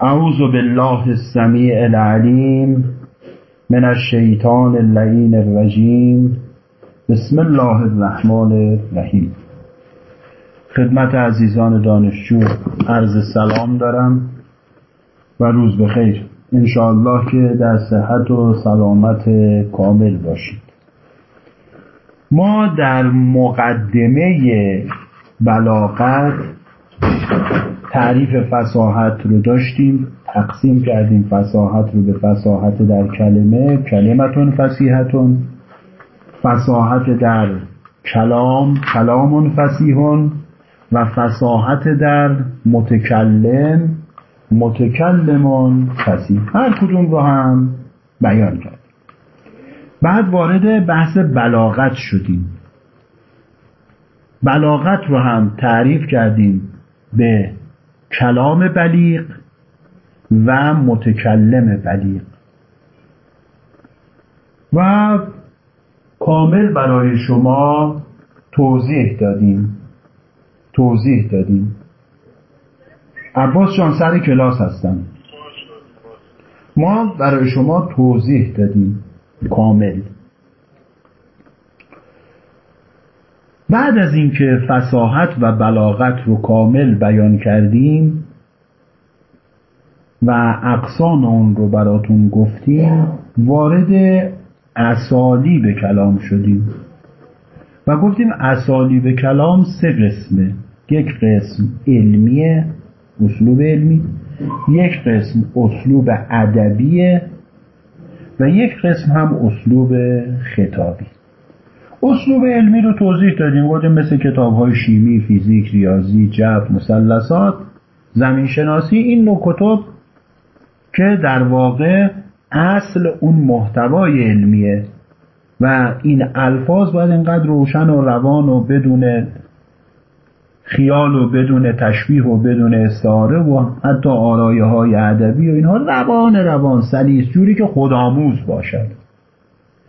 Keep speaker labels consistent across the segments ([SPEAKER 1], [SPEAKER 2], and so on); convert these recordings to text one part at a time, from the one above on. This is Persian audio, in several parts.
[SPEAKER 1] اعوذ بالله السمیع العلیم من الشیطان اللعین الرجیم. بسم الله الرحمن الرحیم. خدمت عزیزان دانشجو عرض سلام دارم و روز بخیر. انشاءالله که در صحت و سلامت کامل باشید. ما در مقدمه بلاغت تعریف فساحت رو داشتیم تقسیم کردیم فساحت رو به فساحت در کلمه کلمتون فسیحتون فساحت در کلام کلامون فسیحون و فساحت در متکلم متکلمون فسیح هر کدوم رو هم بیان کرد. بعد وارد بحث بلاغت شدیم. بلاغت رو هم تعریف کردیم به کلام بلیغ و متکلم بلیغ. و کامل برای شما توضیح دادیم. توضیح دادیم. عباس جان سر کلاس هستم. ما برای شما توضیح دادیم. کامل. بعد از اینکه فساحت و بلاغت رو کامل بیان کردیم و اقسام اون رو براتون گفتیم وارد به کلام شدیم. و گفتیم به کلام سه قسمه. یک قسم علمیه اسلوب علمی. یک قسم اسلوب ادبیه. و یک قسم هم اسلوب خطابی. اسلوب علمی رو توضیح دادیم. گفتیم مثل کتاب های شیمی، فیزیک، ریاضی، جبر، مثلثات، زمین شناسی این نوع کتب که در واقع اصل اون محتوای علمیه و این الفاظ باید اینقدر روشن و روان و بدون خیال و بدون تشبیه و بدون استعاره و حتی آرایه های ادبی و اینها روان روان سلیس جوری که خودآموز باشد.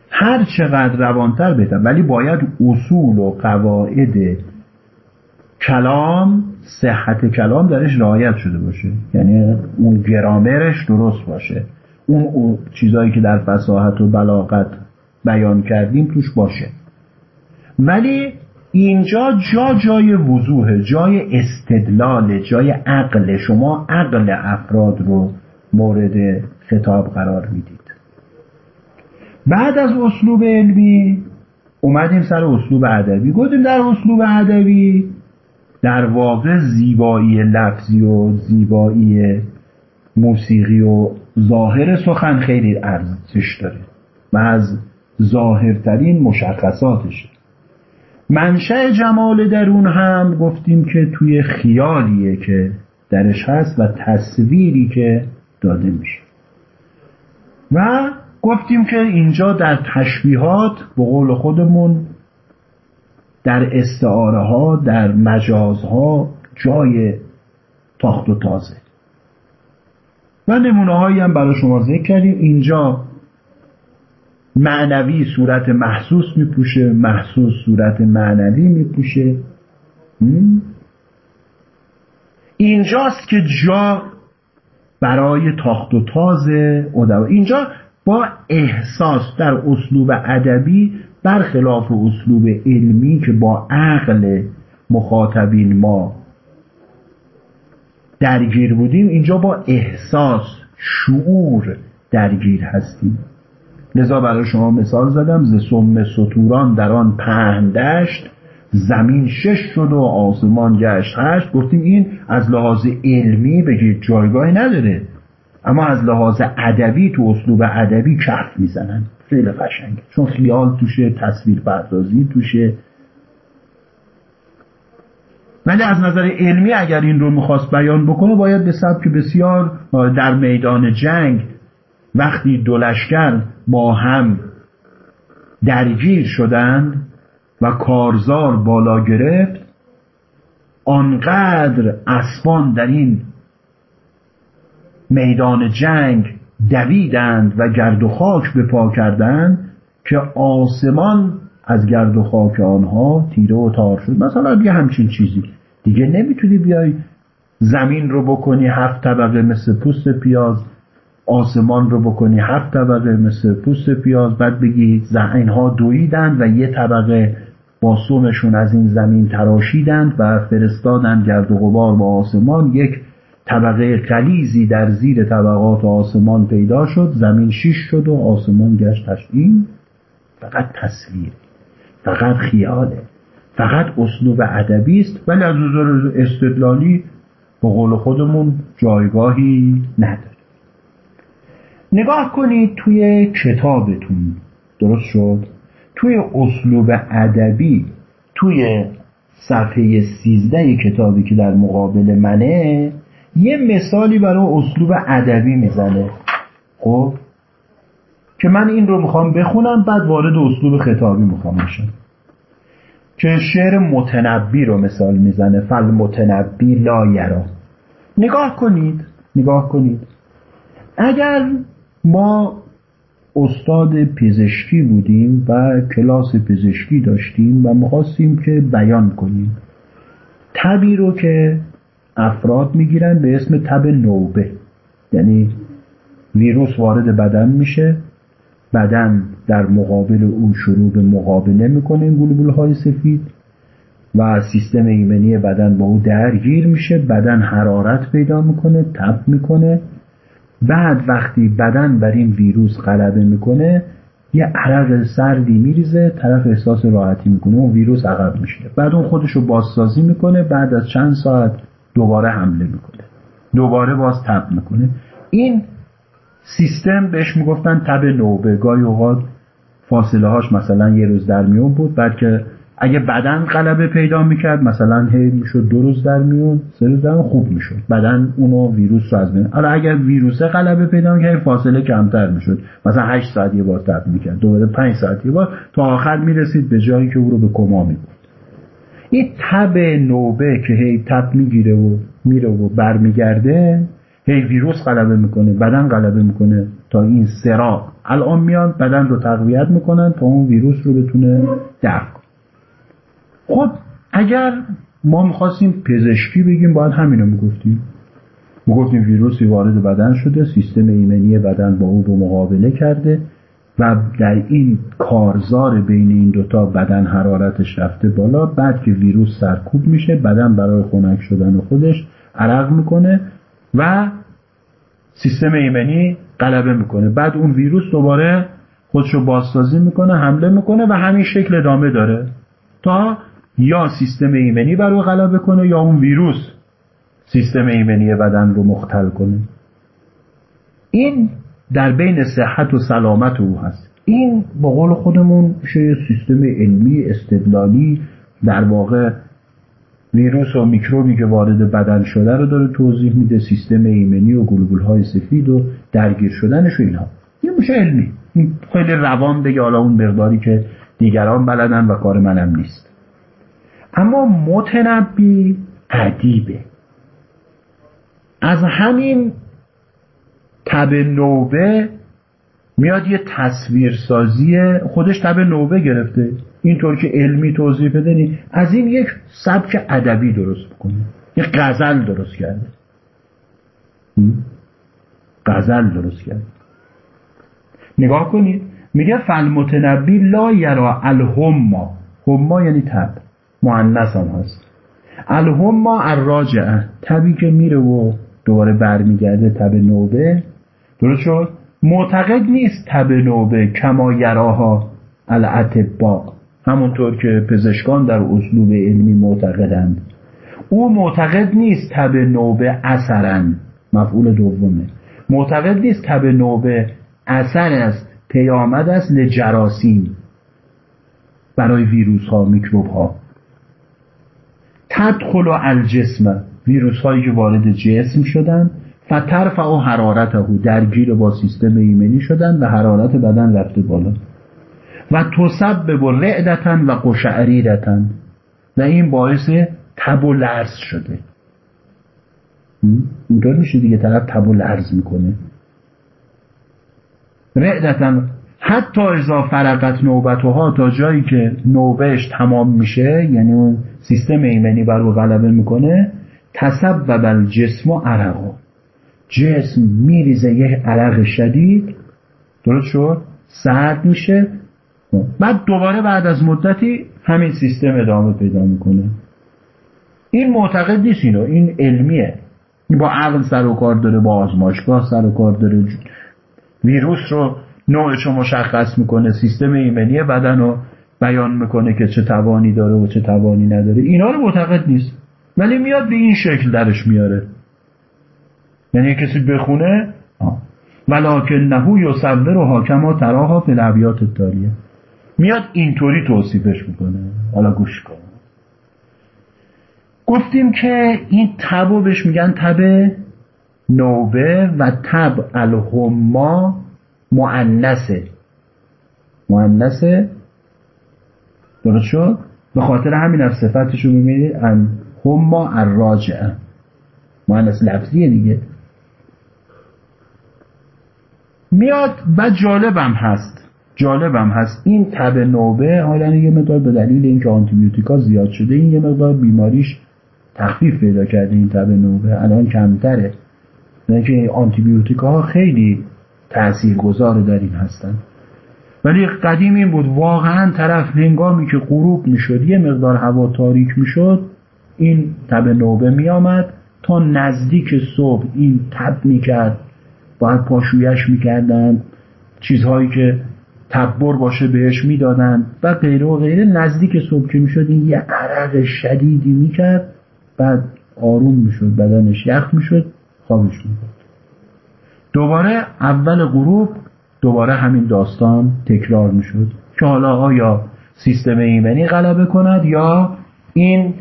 [SPEAKER 1] هر چقدر روانتر بهتر. ولی باید اصول و قواعد کلام صحت کلام درش رعایت شده باشه. یعنی اون گرامرش درست باشه. اون چیزهایی که در فساحت و بلاغت بیان کردیم توش باشه. ولی اینجا جا جای وضوح جای استدلال جای عقل شما عقل افراد رو مورد خطاب قرار می‌دید. بعد از اسلوب علمی اومدیم سر اسلوب ادبی. گفتیم در اسلوب ادبی در واقع زیبایی لفظی و زیبایی موسیقی و ظاهر سخن خیلی ارزش داره و از ظاهرترین مشخصاتشه منشأ جمال درون هم گفتیم که توی خیالیه که درش هست و تصویری که داده میشه. و گفتیم که اینجا در تشبیهات به قول خودمون در استعاره ها در مجاز ها جای تاخت و تازه. و نمونه هایی هم برای شما ذکر کردیم. اینجا معنوی صورت محسوس میپوشه محسوس صورت معنوی میپوشه. اینجاست که جا برای تاخت و تاز ادبا اینجا با احساس در اسلوب ادبی برخلاف اسلوب علمی که با عقل مخاطبین ما درگیر بودیم اینجا با احساس شعور درگیر هستیم. لذا برای شما مثال زدم ز سم سطوران در آن پهن دشت زمین شش شد و آسمان گشت هشت. گفتیم این از لحاظ علمی بگید جایگاهی نداره. اما از لحاظ ادبی تو اسلوب ادبی کف می‌زنن. خیلی قشنگه. چون خیال توشه تصویر پردازی توشه. ولی از نظر علمی اگر این رو می‌خواست بیان بکنه باید به سبک بسیار در میدان جنگ وقتی دو با هم درگیر شدند و کارزار بالا گرفت آنقدر اسبان در این میدان جنگ دویدند و گرد و خاک به پا کردند که آسمان از گرد و خاک آنها تیره و تار شد. مثلا یه همچین چیزی. دیگه نمی‌تونی بیای زمین رو بکنی هفت طبقه مثل پوست پیاز آسمان رو بکنی هفت طبقه مثل پوست پیاز بعد بگی اینها دویدند و یه طبقه با از این زمین تراشیدند و فرستادند گرد و غبار با آسمان یک طبقه قلیزی در زیر طبقات آسمان پیدا شد زمین شیش شد و آسمان گشتش این فقط تصویر فقط خیاله فقط اسلوب ادبی است. ولی از نظر استدلالی به قول خودمون جایگاهی نداره. نگاه کنید توی کتابتون. درست شد؟ توی اسلوب ادبی توی صفحه سیزده کتابی که در مقابل منه یه مثالی برای اسلوب ادبی می‌زنه. خب؟ که من این رو می‌خوام بخونم بعد وارد اسلوب خطابی می‌خوام بشم. که شعر متنبی رو مثال می‌زنه. فل متنبی لا یرا. نگاه کنید نگاه کنید. اگر ما استاد پزشکی بودیم و کلاس پزشکی داشتیم و می‌خواستیم که بیان کنیم تبی رو که افراد می‌گیرن به اسم تب نوبه. یعنی ویروس وارد بدن میشه. بدن در مقابل او شروع به مقابله می‌کنه این گلوبول های سفید و سیستم ایمنی بدن با او درگیر میشه. بدن حرارت پیدا می‌کنه تب می‌کنه. بعد وقتی بدن بر این ویروس غلبه می‌کنه یه عرق سردی میریزه طرف احساس راحتی می‌کنه اون ویروس عقب میشه. بعد اون خودش رو بازسازی می‌کنه بعد از چند ساعت دوباره حمله می‌کنه. دوباره باز تب می‌کنه. این سیستم بهش می‌گفتن تب نوبه. گاهی اوقات فاصله هاش مثلا یه روز در میون بود. بعد که اگه بدن غلبه پیدا می‌کرد مثلا هی می‌شد دو روز در میون سه روز در خوب می‌شد. بدن اونو ویروس رو از بین اگر ویروس غلبه پیدا می‌کرد فاصله کمتر می‌شد. مثلا 8 ساعت یه بار تب می‌کرد. دوباره 5 ساعت یه بار. تا آخر می‌رسید به جایی که او رو به کما می‌برد. این تب نوبه که هی تب می‌گیره و میره و برمیگرده هی ویروس غلبه می‌کنه بدن غلبه می‌کنه تا این سرا الان میان بدن رو تقویت می‌کنن تا اون ویروس رو بتونه کنه. خب اگر ما می‌خواستیم پزشکی بگیم باید همینو می‌گفتیم. می‌گفتیم ویروسی وارد بدن شده سیستم ایمنی بدن با او رو مقابله کرده. و در این کارزار بین این دوتا بدن حرارتش رفته بالا بعد که ویروس سرکوب میشه بدن برای خنک شدن خودش عرق می‌کنه و سیستم ایمنی غلبه می‌کنه. بعد اون ویروس دوباره خودشو بازسازی می‌کنه حمله می‌کنه و همین شکل ادامه داره. تا یا سیستم ایمنی برای غلبه کنه یا اون ویروس سیستم ایمنی بدن رو مختل کنه. این در بین صحت و سلامت او هست. این با قول خودمون میشه سیستم علمی استدلالی در واقع ویروس و میکروبی که وارد بدن شده رو داره توضیح میده سیستم ایمنی و گلوبول های سفید و درگیر شدنش و اینها. این میشه علمی. خیلی روان بگه حالا اون مقداری که دیگران بلدن و کار منم نیست. اما متنبی عدیبه از همین تب نوبه میاد یه تصویرسازی خودش تب نوبه گرفته. اینطور که علمی توضیح بده از این یک سبک ادبی درست بکنه. یه غزل درست کرده. غزل درست کرده. نگاه کنید. میگه فالمتنبی لا یرا الهما. هما یعنی تب. معنیس هم هست. الهما الراجعه. تبی که میره و دوباره برمیگرده تب نوبه. درست شد؟ معتقد نیست تب نوبه کما یراها الاطباء همونطور که پزشکان در اسلوب علمی معتقدند. او معتقد نیست تب نوبه اثرن مفعول دومه. معتقد نیست تب نوبه اثر است پیامد است لجراسیم برای ویروس ها میکروب ها تدخل الجسم. ویروس هایی که وارد جسم شدن فترفع و حرارته درگیر با سیستم ایمنی شدن و حرارت بدن رفته بالا. و تسبب رعدتن و قشعریدتن. و این باعث تب و لرز شده. اینطور میشه دیگه طرف تب و لرز می‌کنه. رعدتن. حتی ازا فرقت نوبتها تا جایی که نوبهش تمام میشه یعنی اون سیستم ایمنی بر او غلبه می‌کنه تسبب الجسم و عرقا جسم میریزه یه عرق شدید. درست شد؟ سرد میشه. بعد دوباره بعد از مدتی همین سیستم ادامه پیدا می‌کنه. این معتقد نیست اینو. این علمیه. با عقل سر و کار داره با آزمایشگاه سر و کار داره. ویروس رو نوعش رو مشخص می‌کنه سیستم ایمنی بدن رو بیان می‌کنه که چه توانی داره و چه توانی نداره. اینا رو معتقد نیست. ولی میاد به این شکل درش میاره. یعنی کسی بخونه ولکن نهو یصور و حاکما تراها فی الابیات میاد اینطوری توصیفش می‌کنه. حالا گوش کن. گفتیم که این تبو بهش میگن تب نوبه و تب الهما معنسه معنسه درست شد؟ به خاطر همین از صفتش رو می‌بینید ان هما الراجعه. معنس لفظیه دیگه. میاد و جالبم هست جالبم هست. این تب نوبه حالا یه مقدار به دلیل اینکه آنتیبیوتیکا زیاد شده این یه مقدار بیماریش تخفیف پیدا کرده این تب نوبه. الان کمتره. که آنتیبیوتیکا ها خیلی تأثیر گذار در این هستن. ولی قدیم این بود واقعا طرف هنگامی که غروب می‌شد یه مقدار هوا تاریک می‌شد این تب نوبه میآمد تا نزدیک صبح این تب می‌کرد. باید پاشویش می‌کردن چیزهایی که تبر باشه بهش می‌دادن و غیره و غیره. نزدیک صبح که می‌شد این یه عرق شدیدی می‌کرد بعد آروم می‌شد بدنش یخ می‌شد خوابش میبود دوباره اول غروب دوباره همین داستان تکرار می‌شد که حالا آیا سیستم ایمنی غلبه کند یا این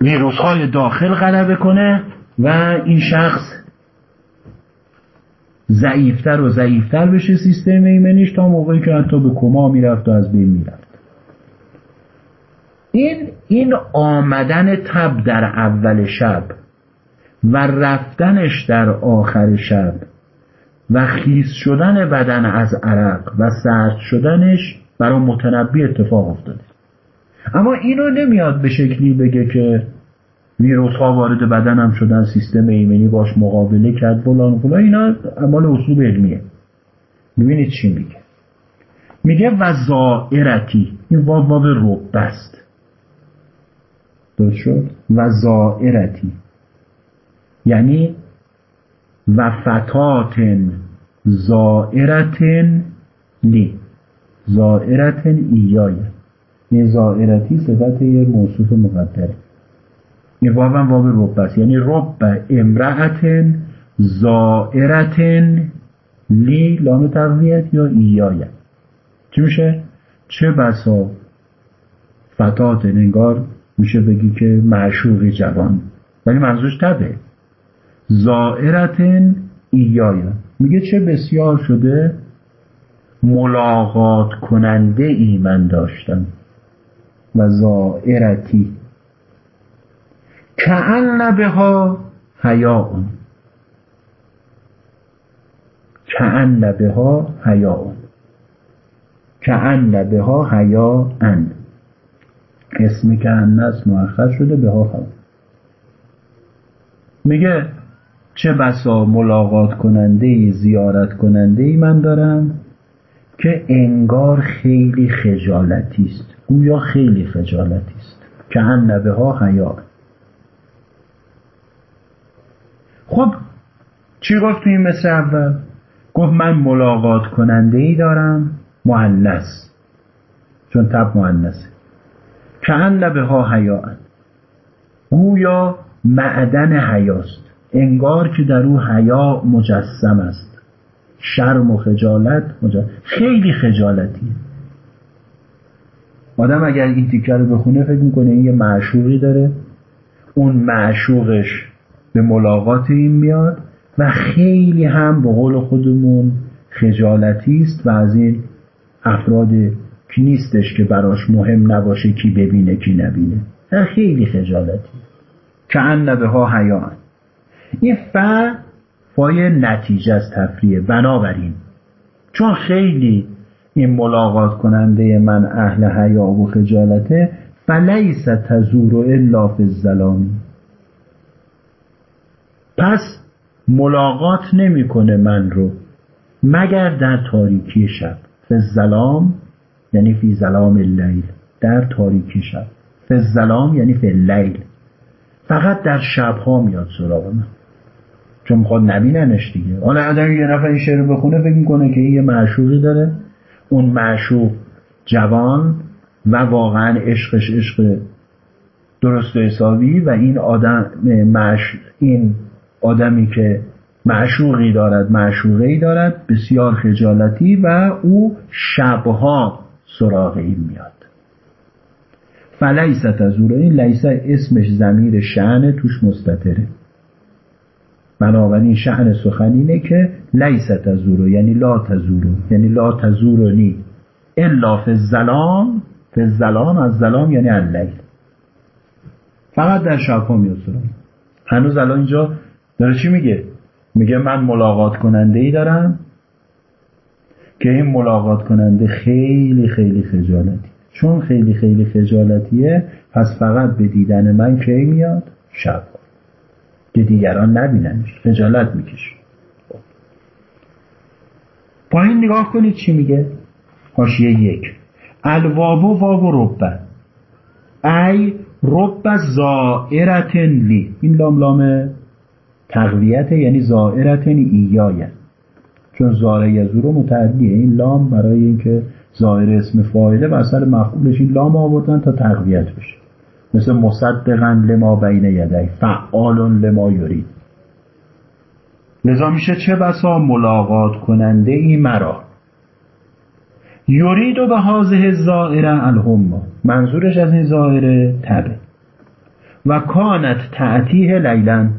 [SPEAKER 1] ویروس های داخل غلبه کنه و این شخص ضعیفتر و ضعیفتر بشه سیستم ایمنیش تا موقعی که حتی به کما می‌رفت و از بین می‌رفت. این این آمدن تب در اول شب و رفتنش در آخر شب و خیس شدن بدن از عرق و سرد شدنش برای متنبی اتفاق افتاده. اما اینو نمیاد به شکلی بگه که ویروس ها وارد بدنم شدن سیستم ایمنی باش مقابله کرد فلان فلان. اینا اعمال اصول علمیه. ببینید چی میگه؟ میگه و زائرتی این واو واو رب است درست شد؟ و زائرتی یعنی و فتاتن زائرتن لی زائرتن ایای این زائرتی صفت یه موصوف مقدره. این واب هم واب رب است یعنی رب امرأتن زائرتن لی لام تقویت یا ایای چی میشه؟ چه بسا فتات انگار میشه بگی که معشوقی جوان. ولی منظورش تبه زائرتن ایایا میگه چه بسیار شده؟ ملاقات کننده ای من داشتم. و زائرتی. کعن بها حیاء. کعن بها حیاء. کعن بها ان اسم کعن است مؤخر شده بها ها میگه چه بسا ملاقات کننده زیارت کننده ای من دارم که انگار خیلی خجالتی است. گویا خیلی خجالتی است. که هم نبه ها حیا خب چی گفت این مثل اول؟ گفت من ملاقات کننده ای دارم معنس چون تب معنسه که نبه ها حیا گویا معدن حیاست. انگار که در او حیا مجسم است. شرم و خجالت مجسم. خیلی خجالتیه. آدم اگر این تیکه رو بخونه فکر می‌کنه این یه معشوقی داره. اون معشوقش به ملاقات این میاد و خیلی هم به قول خودمون خجالتی است و از این افراد کی نیستش که براش مهم نباشه کی ببینه کی نبینه. خیلی خجالتی. که ان ها حیان این ف فای نتیجه از تفریه بنابراین چون خیلی این ملاقات کننده من اهل حیا و خجالته فلیس تزور الا فی الظلامی پس ملاقات نمی‌کنه من رو مگر در تاریکی شب. فی الظلام یعنی فی ظلام اللیل. در تاریکی شب. فی الظلام یعنی فی اللیل. فقط در شبها میاد سراغ من. چون می‌خواد نبیننش دیگه. حالا اگر یه نفر این شعر بخونه فکر می‌کنه که این یه معشوقی داره. اون معشوق جوان و واقعا عشقش عشق درست و حسابی و این آدم معش این آدمی که معشوقی دارد معشوقی دارد بسیار خجالتی و او شبها سراغ این میاد. فلیست از او این لیسه اسمش زمیر شعن توش مستطره بنابراین شعن سخن اینه که لیست او یعنی لا تزورو یعنی لا تزورونی الا فی الظلام از ظلام یعنی اللیل. فقط در شبها میاد سراغ. هنوز الان اینجا داره چی میگه؟ میگه من ملاقات کننده ای دارم که این ملاقات کننده خیلی خیلی خجالتی. چون خیلی خیلی خجالتیه پس فقط به دیدن من کی میاد؟ شب. که دیگران نبیننش خجالت می‌کشه. پایین نگاه کنید چی میگه؟ حاشیه یک. الوابو وابو ربه ای رب زائرتن لی. این لام لام تقویت یعنی زائرتن ایایه. چون زاره یزورو متعدیه. این لام برای اینکه ظاهر اسم فاعله و اثر مفعولش این لام آوردن تا تقویت بشه. مثل مصدقا لما بین یدی فعال لما یورید لذا میشه چه بسا؟ ملاقات کننده ای مرا. یورید و به حاضه زائره الهما منظورش از این زائره تبه. و کانت تعتیه لیلن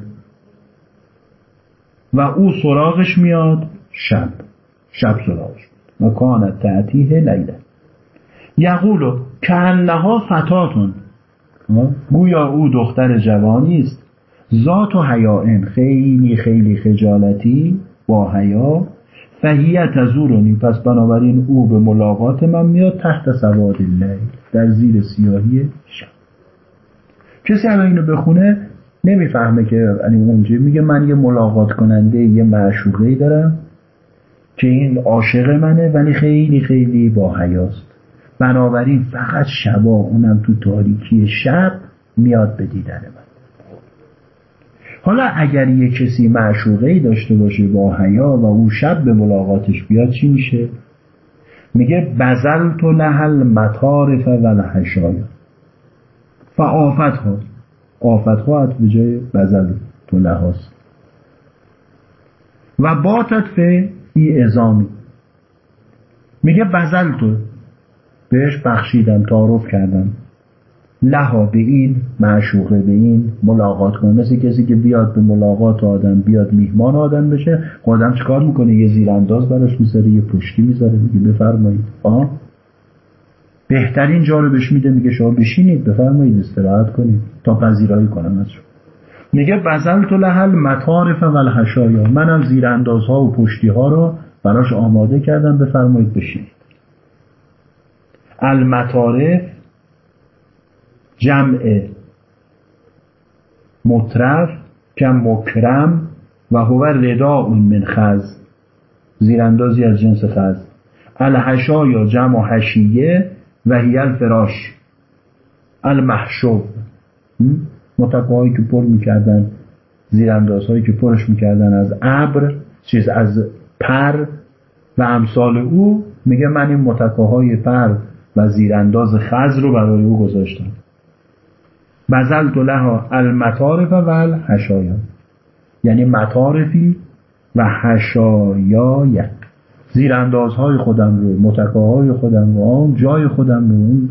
[SPEAKER 1] و او سراغش میاد شب. شب سراغش. و کانت تعتیه لیلن یقولو که انها فتاتون گویا او دختر جوانی است. ذات و حیائن. خیلی خیلی خجالتی با حیا. فهیت تزورونی پس بنابراین او به ملاقات من میاد تحت سواد الله در زیر سیاهی شب. کسی الان اینو بخونه؟ نمی‌فهمه که یعنی اونجا میگه من یه ملاقات کننده یه معشوقه دارم که این عاشق منه ولی خیلی خیلی با حیاست. بنابراین فقط شبا اونم تو تاریکی شب میاد به دیدن من. حالا اگر یه کسی معشوقه داشته باشه با حیا و او شب به ملاقاتش بیاد چی میشه؟ میگه بزل تو لحل مطارف و الحشایا. فعافت ها آفت ها به جای بزل تو لحاست و باتت فی ای ازامی میگه بزل تو. بهش بخشیدم تعارف کردم لها به این معشوقه به این ملاقات کنه. مثل کسی که بیاد به ملاقات آدم بیاد میهمان آدم بشه آدم چیکار می‌کنه؟ یه زیرانداز براش می‌ذاره یه پشتی می‌ذاره. میگه بفرمایید. آه؟ بهترین جا رو بهش میده میگه شما بشینید بفرمایید استراحت کنید. تا پذیرایی کنم از شما. میگه بزل تو لحل مطارف و الحشایا منم زیراندازها و پشتی ها رو براش آماده کردم بفرمایید بشینید. المطارف جمع مطرف که مکرم و هو ردا من خز. زیراندازی از جنس خز. الحشا یا جمع حشیه و هی الفراش المحشوب. متقاهایی که پر می‌کردن زیراندازهایی که پرش می‌کردن از ابر چیز از پر. و امثال او میگه من این متکاهای پر و زیرانداز خز رو برای او گذاشتم. بزلت لها المطارف و الحشایا یعنی مطارفی و حشایای زیراندازهای خودم رو متکاهای خودم رو آن جای خودم رو اون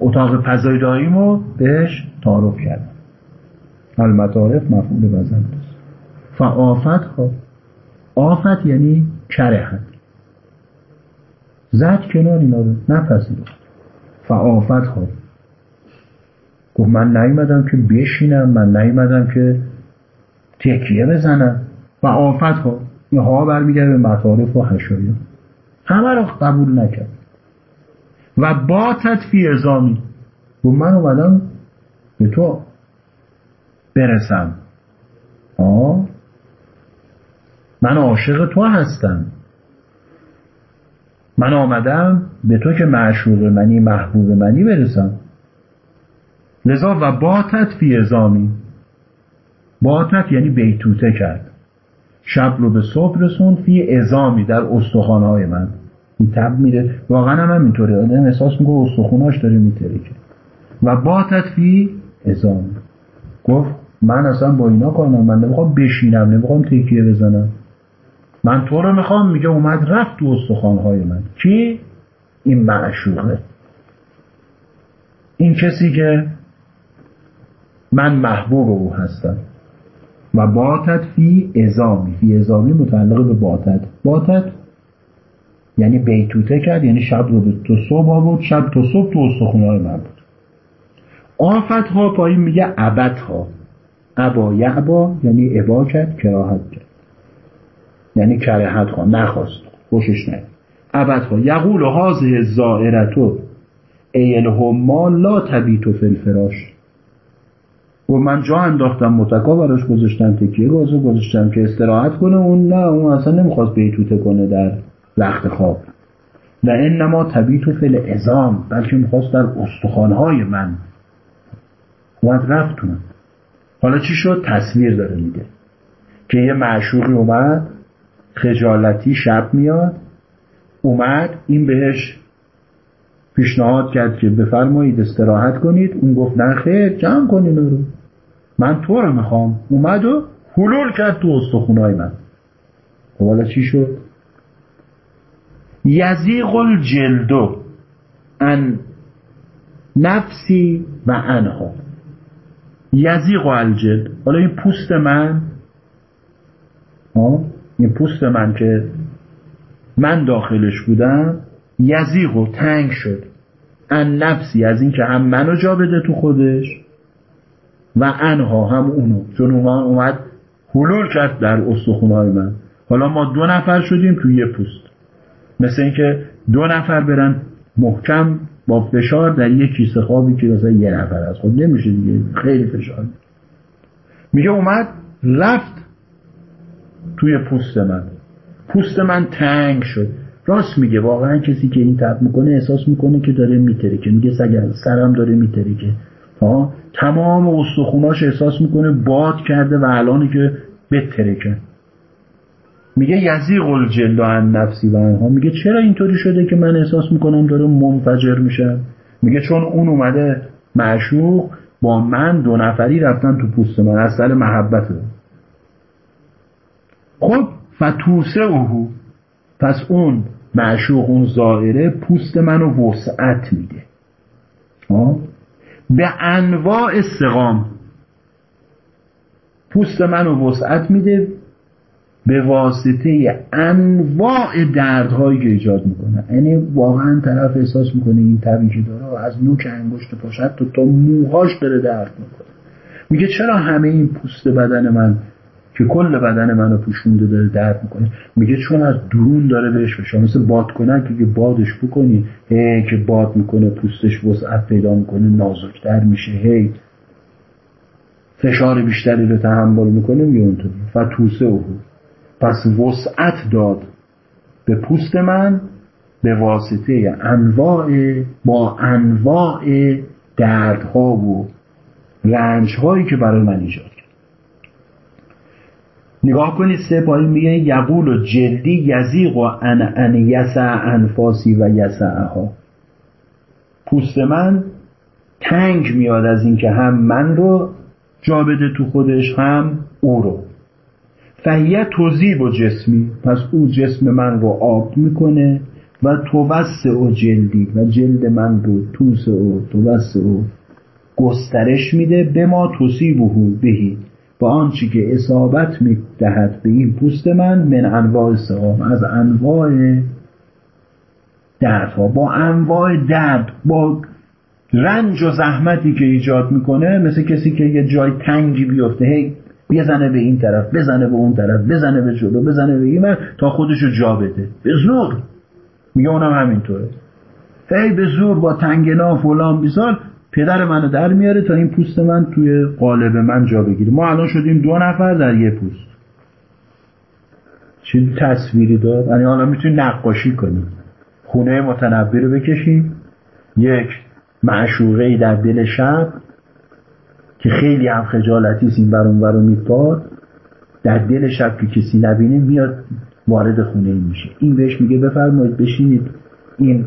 [SPEAKER 1] اتاق پذایداییمو بهش تعارف کردم. المطارف مفعول بزن فآفت ها آفت یعنی کرهت زد کنار اینا رو نپذیرفت. فآفت ها گفت من نیومدم که بشینم من نیومدم که تکیه بزنم. و آفت ها این ها برمیگرده به مطارف و حشایا همه رو قبول نکرد. و باتت فی ازامی و من اومدم به تو برسم. آه. من عاشق تو هستم. من آمدم به تو که معشوق منی محبوب منی برسم. لذا و باتت فی ازامی باتت یعنی بیتوته کرد. شب رو به صبح رسوند فی ازامی در استخوانهای من. این تب میره. واقعا هم همینطوره. آدم احساس می‌کنه استخوناش داره میترکه. و باتت فی ازامی گفت من اصلا با اینا کنم من نمی‌خوام بشینم نمی‌خوام تکیه بزنم. من تو رو می‌خوام میگه اومد رفت تو استخوانهای من. کی؟ این معشوقه. این کسی که من محبوب او هستم. و باتت فی ازامی فی ازامی متعلق به باتت باتت یعنی بیتوته کرد یعنی شب رو تو صبح بود شب تو صبح تو استخونهای من بود. آفت ها پایین میگه عبد ها. عبا یعبا یعنی عبا کرد کراهت کرد. یعنی کرهت ها نخواست خوشش نه عبد ها یقول حاضه زائرتو ایل هما لا تبیتو فی الفراش. و من جا انداختم متکا براش گذاشتم تکیه گازو گذاشتم که استراحت کنه اون نه اون اصلا نمی‌خواست بیتوته کنه در رخت خواب. و انما تبیتو فل ازام بلکه می‌خواست در استخوانهای من. اومد رفت حالا چی شد؟ تصویر داره میده که یه معشوقی اومد خجالتی شب میاد اومد این بهش پیشنهاد کرد که بفرمایید استراحت کنید. اون گفت نه خیر جمع کنین رو. من تو رو می‌خوام. اومد و حلول کرد تو استخونای من. خب حالا چی شد؟ یزیق الجلدو ان نفسی و انها. یزیق الجلد. حالا این پوست من این پوست من که من داخلش بودم یزیق و تنگ شد. ان نفسی از اینکه هم منو جا بده تو خودش و انها هم اونو. چون اومد حلول کرد در استخونهای من. حالا ما دو نفر شدیم تو یه پوست. مثل اینکه دو نفر برن محکم با فشار در یک کیسه خوابی که مثلا یه نفر از خود نمیشه دیگه خیلی فشار. میگه اومد رفت توی پوست من. پوست من تنگ شد. راست میگه واقعا کسی که این تب می‌کنه احساس می‌کنه که داره میترکه. میگه سگر سرم داره میترکه. ها تمام استخوناش احساس می‌کنه باد کرده و الان که بترکه. میگه یزیق الجلد عن نفسی و انها. میگه چرا اینطوری شده که من احساس می‌کنم داره منفجر میشم میگه چون اون اومده معشوق با من دو نفری رفتن تو پوست من. از سر محبته خب فتوسه اوهو پس اون معشوق اون زائره پوست منو وسعت میده. به انواع استقام. پوست منو وسعت میده به واسطه انواع دردهایی که ایجاد می‌کنه. یعنی واقعا طرف احساس می‌کنه این طبی که داره از نوک انگشت پاش حتی تا موهاش داره درد می‌کنه. میگه چرا همه این پوست بدن من که کل بدن منو پوشونده داره درد می‌کنه. میگه چون از درون داره بهش بشه مثل باد کنن که بادش بکنی هی که باد می‌کنه پوستش وسعت پیدا می‌کنه نازکتر میشه هی. فشار بیشتری رو تحمل می‌کنه میگه اونطوری. فتوسه او. پس وسعت داد به پوست من به واسطه انواع با انواع دردها و رنجهایی که برای من ایجاد نگاه کنید سه پایین میگه یقول و جلدی یزیق و ان ان یسع انفاسی و یسعها. پوست من تنگ میاد از اینکه هم من رو جا بده تو خودش هم او رو. فهیه توضیب و جسمی. پس او جسم من رو آب می‌کنه و توسع و جلدی. و جلد من رو توس و توسع و گسترش میده. به ما توصیب و بهی. با آنچه که اصابت می‌دهد به این پوست من من انواع سقام از انواع دردها. با انواع درد با رنج و زحمتی که ایجاد می‌کنه مثل کسی که یه جای تنگی بیفته هی بزنه به این طرف بزنه به اون طرف بزنه به جلو بزنه به این تا خودشو جا بده. به زور. میگه اونم همینطوره. هی به زور با تنگنا فلان بیسال پدر منو در میاره تا این پوست من توی قالب من جا بگیره. ما الان شدیم دو نفر در یه پوست. چه تصویری داد؟ یعنی حالا می‌تونی نقاشی کنی. خونه متنبی رو بکشی یک معشوقه در دل شب که خیلی هم خجالتی این برون برون میپاد در دل شب که کسی نبینه میاد وارد خونه این میشه. این بهش میگه بفرمایید بشینید. این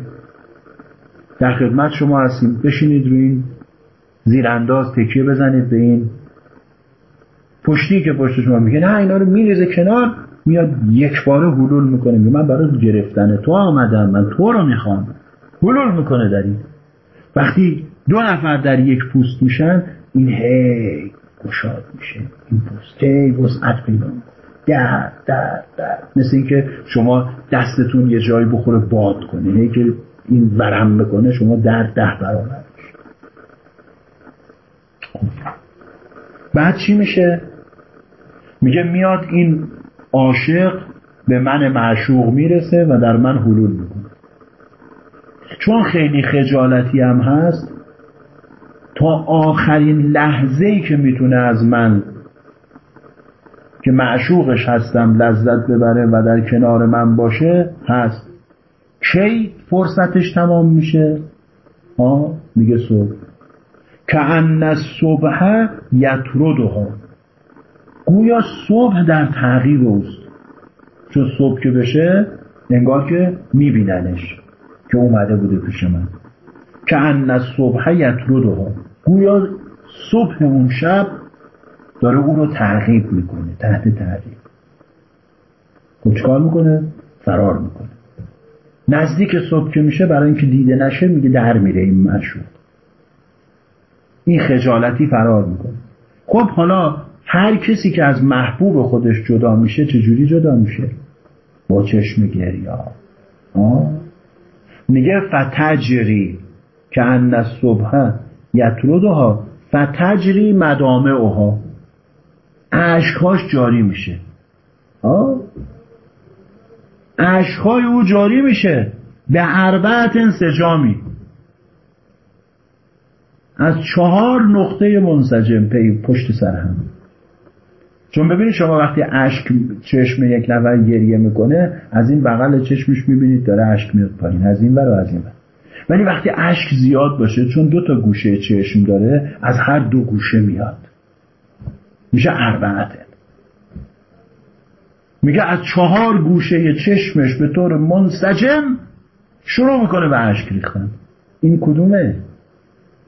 [SPEAKER 1] در خدمت شما هستیم. بشینید روی این زیرانداز تکیه بزنید به این پشتی که پشت شما میگه. نه اینا رو میریزه کنار میاد یک باره حلول می‌کنه. من برای گرفتن تو آمدم من تو رو می‌خوام. حلول می‌کنه در این. وقتی دو نفر در یک پوست میشن این هی گشاد میشه. این پوست هی وسعت پیدا در در در مثل اینکه شما دستتون یه جایی بخوره باد کنه. هی که این ورم بکنه شما در ده برابر بعد چی میشه؟ میگه میاد این عاشق به من معشوق می‌رسه و در من حلول می‌کنه. چون خیلی خجالتی هم هست تا آخرین لحظه ای که می‌تونه از من که معشوقش هستم لذت ببره و در کنار من باشه هست. کی؟ فرصتش تمام میشه. ها میگه صبح. که ان صبح یتردها گویا صبح در تعقیب اوست. چون صبح که بشه انگار که میبیننش که اومده بوده پیش من. که ان صبح یتردها گویا صبح اون شب داره او رو تعقیب می‌کنه تحت تعقیب خب می‌کنه؟ فرار می‌کنه. نزدیک صبح که میشه برای اینکه دیده نشه میگه در میره این مشهور این خجالتی فرار می‌کنه. خب حالا هر کسی که از محبوب خودش جدا میشه چجوری جدا میشه؟ با چشم گریا میگه فتجری که ان صبح یتردها فتجری مدامه اوها عشقهاش جاری میشه. عشقهای او جاری میشه. به اربعت انسجامی. از چهار نقطه منسجم پی پشت سر هم. چون ببینید شما وقتی اشک چشم یک نفر گریه می‌کنه از این بغل چشمش می‌بینید داره اشک میاد پایین. از این بر و از این بر. ولی وقتی اشک زیاد باشه چون دو تا گوشه چشم داره از هر دو گوشه میاد. میشه اربعته. میگه از چهار گوشه چشمش به طور منسجم شروع می‌کنه به اشک ریختن. این کدومه؟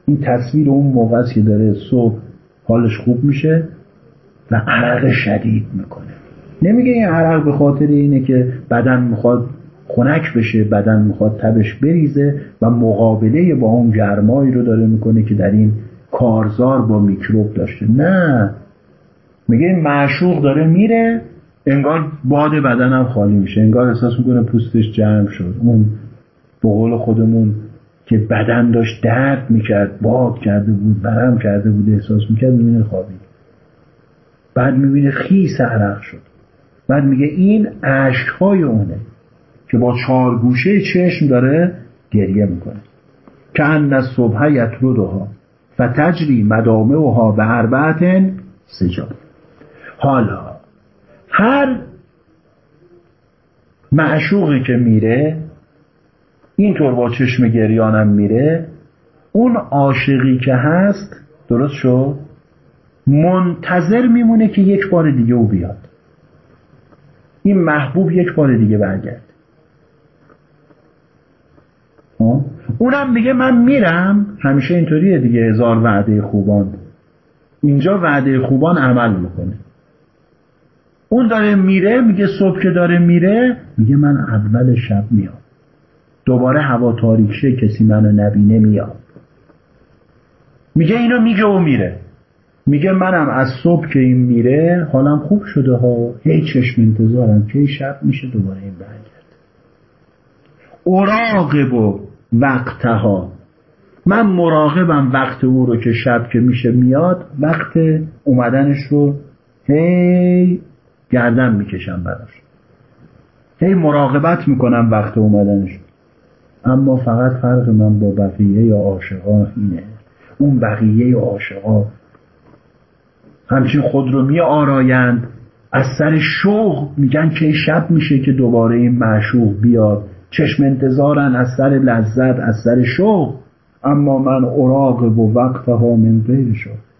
[SPEAKER 1] این تصویر اون موقع که داره صبح حالش خوب میشه و عرق شدید می‌کنه. نمیگه این عرق به خاطر اینه که بدن می‌خواد خنک بشه بدن می‌خواد تبش بریزه و مقابله با اون گرمایی رو داره می‌کنه که در این کارزار با میکروب داشته. نه. میگه این معشوق داره میره انگار باد بدنم خالی میشه. انگار احساس می‌کنه پوستش جمع شد. اون به قول خودمون که بدن داشت درد می‌کرد باد کرده بود برم کرده بود احساس می‌کرد می‌بینه خوابی. بعد می‌بینه خیس عرق شد. بعد میگه این عشقهای اونه که با چهار گوشه چشم داره گریه می‌کنه. که ان صبح یتردها فتجری مدامه به اربعت سجاد. حالا هر معشوقی که میره اینطور با چشم گریانم میره اون عاشقی که هست درست شد؟ منتظر میمونه که یک بار دیگه او بیاد. این محبوب یک بار دیگه برگرد. خب؟ اونم میگه من میرم. همیشه اینطوریه دیگه هزار وعده خوبان. اینجا وعده خوبان عمل می‌کنه. اون داره میره میگه صبح که داره میره میگه من اول شب میام. دوباره هوا تاریک شه کسی منو نبینه میاد میگه اینو میگه و میره. میگه منم از صبح که این میره حالم خوب شده ها. هی چشم انتظارم که شب میشه دوباره این برگرد اراقب و وقتها. من مراقبم وقت او رو که شب که میشه میاد وقت اومدنش رو هی گردن می‌کشم براش. هی مراقبت می‌کنم وقت اومدنش. اما فقط فرق من با بقیه یا عاشقان اینه. اون بقیه عاشقا همچین خود رو می آرایند از سر شوق میگن که شب میشه که دوباره این معشوق بیاد. چشم انتظارن از سر لذت از سر شوق. اما من اراقب و وقتها من غیر شد.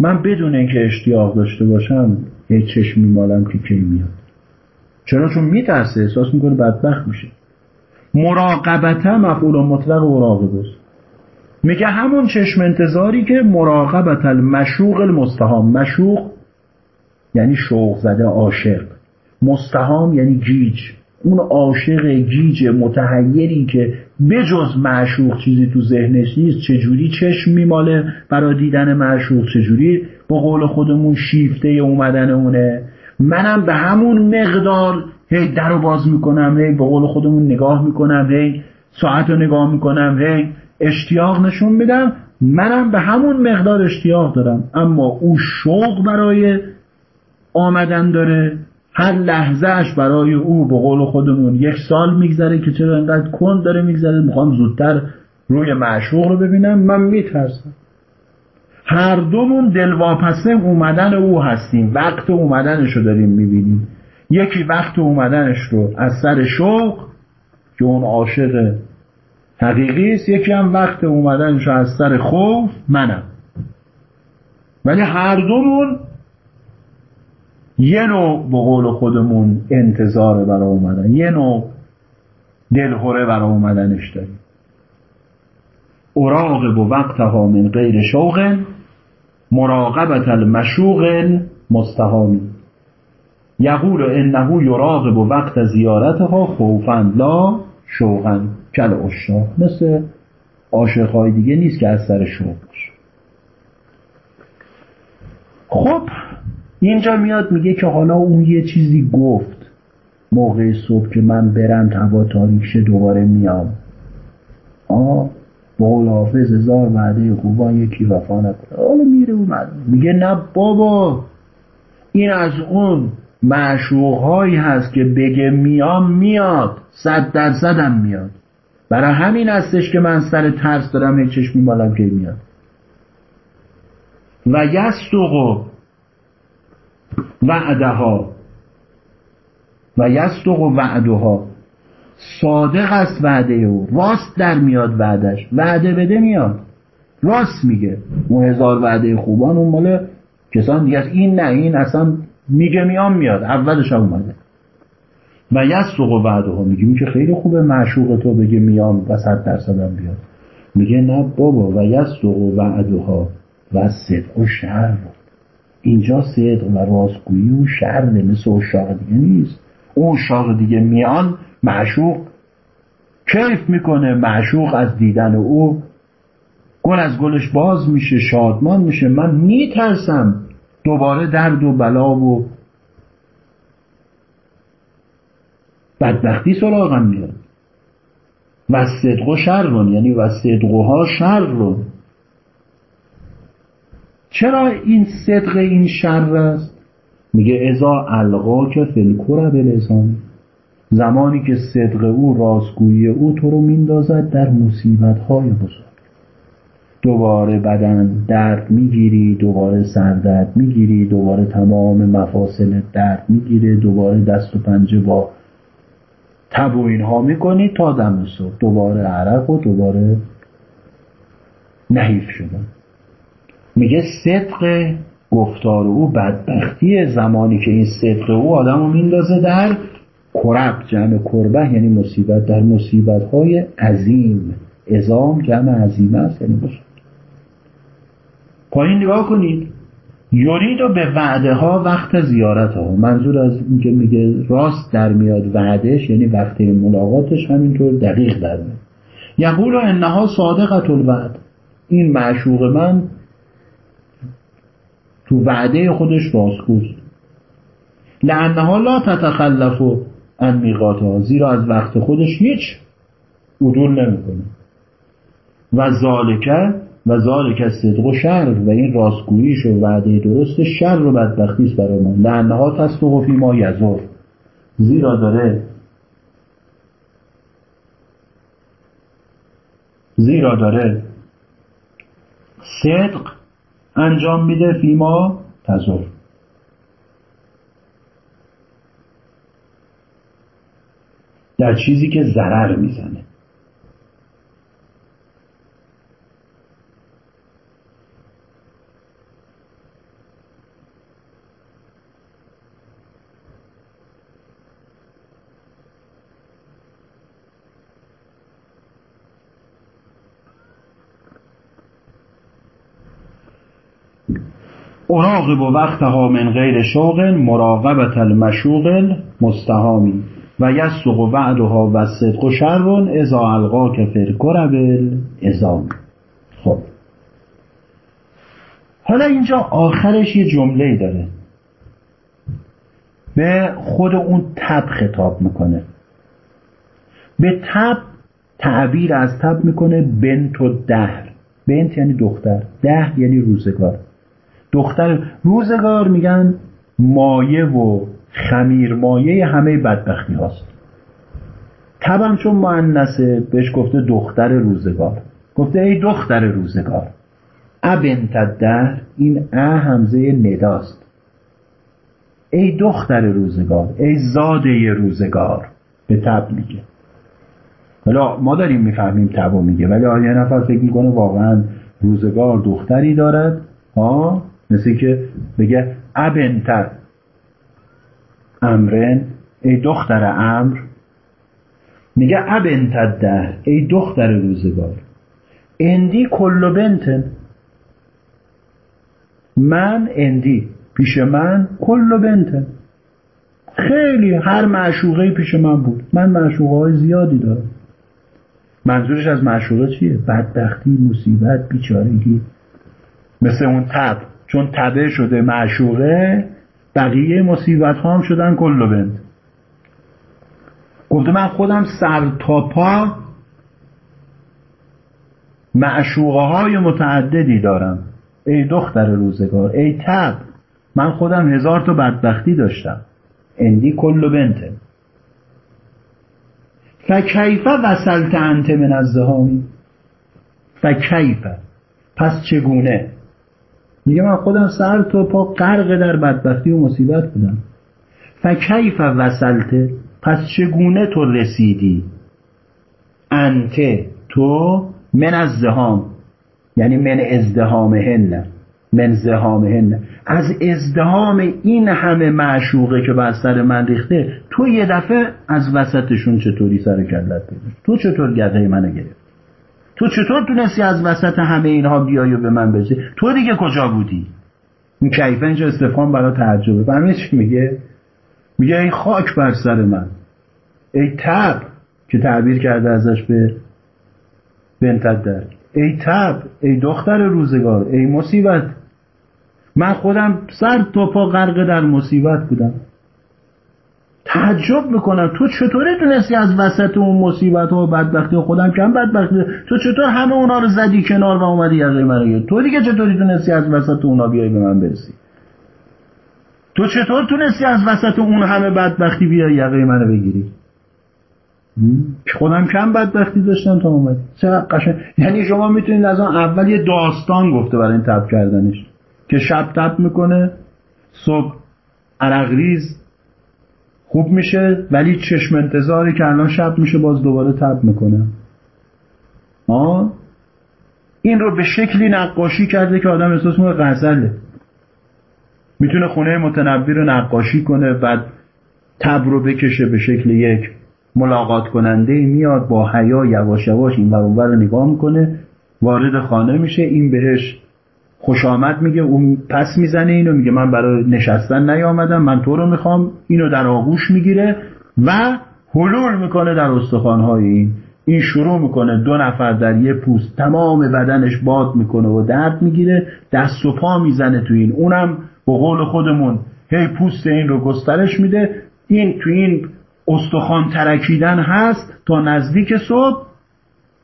[SPEAKER 1] من بدون اینکه اشتیاق داشته باشم یک چشم میمالم که کی میاد. چرا؟ چون میترسه احساس می‌کنه بدبخت میشه. مراقبتا مفعول مطلق اراقب است. میگه همون چشم انتظاری که مراقبت المشوق المستهام مشوق یعنی شوق زده عاشق. مستهام یعنی گیج. اون عاشق گیج متحیری که بجز معشوق چیزی تو ذهنش نیست چجوری چشم میماله برای دیدن معشوق؟ چجوری؟ با قول خودمون شیفته اومدن اونه. منم به همون مقدار هی در رو باز می‌کنم هی با قول خودمون نگاه می‌کنم هی ساعت رو نگاه می‌کنم هی اشتیاق نشون میدم. منم به همون مقدار اشتیاق دارم اما او شوق برای آمدن داره. هر لحظهش برای او به قول خودمون یک سال میگذره که چرا انقدر کند داره میگذره می‌خوام زودتر روی معشوق رو ببینم. من میترسم. هر دومون دلواپسه اومدن او هستیم. وقت اومدنش رو داریم می‌بینیم. یکی وقت اومدنش رو از سر شوق که اون عاشق حقیقی است یکی هم وقت اومدنش رو از سر خوف منم. ولی هر دومون یه نوع به قول خودمون انتظار برای اومدن یه نوع دلهوره برای اومدنش داریم. اراقب و وقتها من غیر شوق مراقبت المشوق مستهامی یقول انه یراقب و وقت زیارتها خوفا لا شوقا. کل اشاق مثل عاشقهای دیگه نیست که از سر شوق خب اینجا میاد میگه که حالا اون یه چیزی گفت موقع صبح که من برم هوا تاریک شه دوباره میام. آه بقول حافظ هزار وعده خوبان یکی وفا نکنه. حالا میره اون میگه نه بابا این از اون معشوقهایی هست که بگه میام میاد. صد میاد. برای همین هستش که من سر ترس دارم یک چشمی مالم که میاد. و یستقو وعدها و و وعدها. صادق است وعده او. راست در میاد وعدش. وعده بده میاد. راست میگه. اون هزار وعده خوبان اون مال کسان دیگه این نه این اصلا میگه میام میاد. اولش هم اومده. و یستق و وعده ها میگه که خیلی خوبه معشوق تو بگه میام و صد درصدم بیاد. میگه نه بابا. و یستق و وعده ها و صدق و شر اینجا صدق و راستگویی و شرمه مثل اشاق دیگه نیست. اون اشاق دیگه میان معشوق کیف می‌کنه. معشوق از دیدن او گل از گلش باز میشه شادمان میشه. من میترسم دوباره درد و بلا و بدبختی سراغم میاد و صدق و شر یعنی و صدقها شر رو. چرا این صدق این شر است؟ میگه ازا القا که فلکور بلسان زمانی که صدق او راستگویی او تو رو میندازد در مصیبت های بزرگ. دوباره بدن درد می‌گیری دوباره سردرد می‌گیری دوباره تمام مفاصل درد می‌گیره دوباره دست و پنجه با تب و اینها می‌کنی تا دم صبح. دوباره عرق و دوباره نحیف شدن. میگه صدق گفتار او بدبختی زمانی که این صدق او آدم رو میندازه در کرب جمع کربه یعنی مصیبت در مصیبت های عظیم. ازام جمع عظیم است یعنی مصیبت. پایین نگاه کنید. یورید و به وعده ها وقت زیارت ها منظور از اینکه میگه راست در میاد وعدش یعنی وقت ملاقاتش همینطور دقیق در میاد. یقول انها صادقت الوعد. این معشوق من تو وعده خودش راستگوست لعنها لا تتخلف عن میقاتها زیرا از وقت خودش هیچ عدول نمی‌کنه. و ذالکه و ذالک صدق و شر و این راستگوییش و وعده درست شر و بدبختی است برای ما لعنها تصدق فی ما یزور زیرا داره زیرا داره صدق انجام میده فیما تزور در چیزی که ضرر می‌زنه. اراقب وقتها من غیر شوق مراقبت المشوق مستهامی و یسق وعدها و صدق شرون ازا القا کفر کرب ازام خب. حالا اینجا آخرش یه جمله داره. به خود اون تب خطاب می‌کنه. به تب تعبیر از تب می‌کنه بنت و دهر بنت یعنی دختر. ده یعنی روزگار. دختر روزگار میگن مایه و خمیر مایه همه بدبختی هاست. تبم چون معنسه بهش گفته دختر روزگار. گفته ای دختر روزگار ابنت ده این ا همزه نداست. ای دختر روزگار ای زاده روزگار به تب میگه. حالا ما داریم می‌فهمیم تبو میگه ولی آیا نفر فکر می‌کنه واقعا روزگار دختری دارد؟ ها؟ مثل که بگه ابنت امرن ای دختر امر. میگه ابنت ده ای دختر روزگار. اندی کل بنتن. من اندی پیش من کل بنتن. خیلی هر معشوقه پیش من بود. من معشوقه های زیادی دارم. منظورش از معشوقه چیه؟ بدبختی، مصیبت، بیچارگی. مثل اون تب. چون تبه شده معشوقه بقیه مصیبت ها هم شدن کل بند. گفته من خودم سر تا پا معشوقه های متعددی دارم. ای دختر روزگار ای تب من خودم هزار تا بدبختی داشتم. اندی کل بنته فکیفه وصلت انت من از زهامی فکیفه پس چگونه؟ میگه من خودم سر تا پا غرق در بدبختی و مصیبت بودم. فکیف وصلته پس چگونه تو رسیدی؟ انته تو من از زهام یعنی من ازدهامهن من زهامهن از ازدهام این همه معشوقه که بر سر من ریخته تو یه دفعه از وسطشون چطوری سر کلت تو چطور گده منو گرفت تو چطور تونستی از وسط همه اینها بیای و به من بزی تو دیگه کجا بودی؟ این کیفه اینجا استفان برای تعجبه. فهمید چی میگه؟ میگه ای خاک بر سر من. ای تب که تعبیر کرده ازش به بنتت در. ای تب ای دختر روزگار ای مصیبت. من خودم سر تا پا غرق در مصیبت بودم. تعجب می‌کنم. تو چطوری تونستی از وسط اون مصیبت ها و بدبختی و خودم کم بدبختی؟ تو چطور همه اونا رو زدی کنار و اومدی یقه من تو دیگه چطوری تونستی از وسط اونا بیای به من برسی؟ تو چطور تونستی از وسط اون همه بدبختی بیای یقه منو بگیری؟ خودم کم بدبختی داشتم تا اومدی. چقدر قشنگ؟ یعنی شما می‌تونید از آن اول یه داستان گفته برای این تب کردنش که شب تب می‌کنه صبح عرقریز خوب میشه ولی چشم انتظاری که الان شب میشه باز دوباره تب می‌کنه. آه؟ این رو به شکلی نقاشی کرده که آدم احساس کنه غزله. می‌تونه خونه متنبی رو نقاشی کنه بعد تب رو بکشه به شکل یک ملاقات کننده میاد با حیا یواش یواش این ور رو نگاه می‌کنه وارد خانه میشه این بهش خوش آمد میگه اون پس می‌زنه اینو میگه من برای نشستن نیامدم من تو رو می‌خوام اینو در آغوش می‌گیره و حلول می‌کنه در استخوانهای این. این شروع می‌کنه دو نفر در یه پوست تمام بدنش باد می‌کنه و درد می‌گیره دست و پا می‌زنه تو این. اونم به قول خودمون هی پوست این رو گسترش میده. این تو این استخوان ترکیدن هست تا نزدیک صبح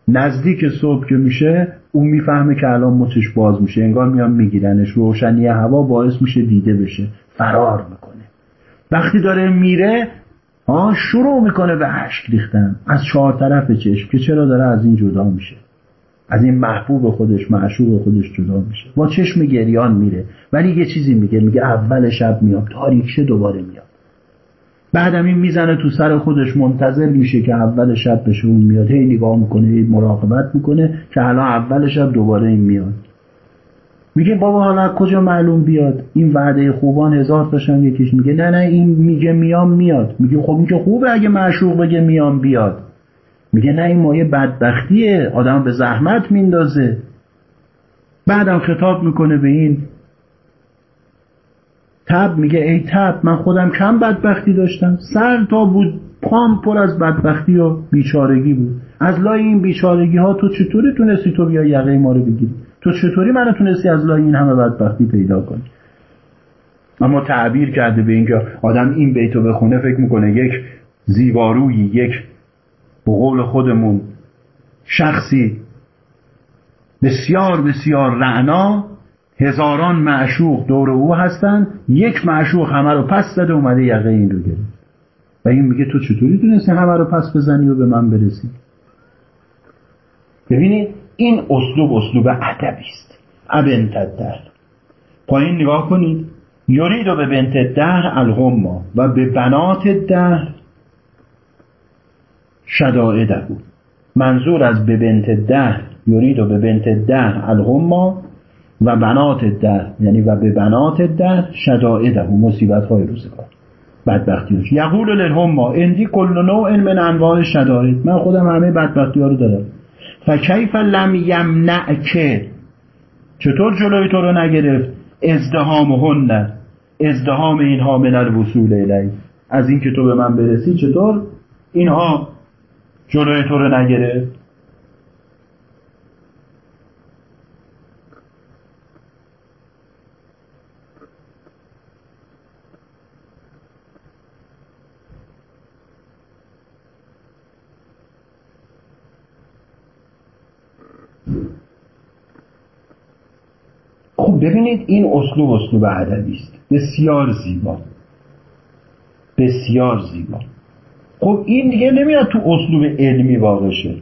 [SPEAKER 1] نزدیک صبح که میشه اون می‌فهمه که الان مچش باز میشه. انگار میان میگیرنش. روشنی هوا باعث میشه دیده بشه. فرار می‌کنه. وقتی داره میره ها شروع می‌کنه به اشک ریختن. از چهار طرف چشم که چرا داره از این جدا میشه. از این محبوب خودش معشوق خودش جدا میشه. با چشم گریان میره. ولی یه چیزی میگه. میگه اول شب میاد تاریکشه دوباره میاد بعدم این می‌زنه تو سر خودش منتظر میشه که اول شب بشه اون میاد. هی نگاه می‌کنه هی مراقبت می‌کنه که الان اول شب دوباره این میاد. میگه بابا حالا کجا معلوم بیاد؟ این وعده خوبان هزار تاشن یکیش میگه. نه نه این میگه میام میاد. میگه خب این که خوبه اگه معشوق بگه میام بیاد. میگه نه این مایه بدبختیه. آدم به زحمت میندازه. بعدم خطاب می‌کنه به این تب میگه ای تب من خودم کم بدبختی داشتم؟ سر تا بود پام پر از بدبختی و بیچارگی بود. از لای این بیچارگی ها تو چطوری تونستی تو بیا یقه ما رو بگیری؟ تو چطوری منو تونستی از لای این همه بدبختی پیدا کنی؟ اما تعبیر کرده به اینکه آدم این بیتو بخونه فکر می‌کنه یک زیبارویی یک به قول خودمون شخصی بسیار بسیار رعنا هزاران معشوق دور او هستن یک معشوق همه رو پس زده اومده یقه این رو گرفت. و این میگه تو چطوری تونستی همه رو پس بزنی و به من برسی؟ ببینید این اسلوب اسلوب ادبی است. ابنت الدهر. پایین نگاه کنید. یورید و به بنت الدهر الغما و به بنات الدهر شدائده. بود منظور از به بنت الدهر یورید و به بنت الدهر الغما و بنات الدهر یعنی و به بنات الدهر شدائده مصیبت های روزگار بدبختیش یقول للهما اندی کل نوع من انواع شدائد. من خودم همه بدبختی ها رو دارم. فکیف لم یمنعک. چطور جلوی تو رو نگرفت؟ ازدهام هن ازدهام اینها من الوصول الی از اینکه تو به من برسی چطور؟ اینها جلوی تو رو نگرفت. خب ببینید این اسلوب اسلوب ادبی است. بسیار زیبا. بسیار زیبا. خب این دیگه نمیاد تو اسلوب علمی واقع شه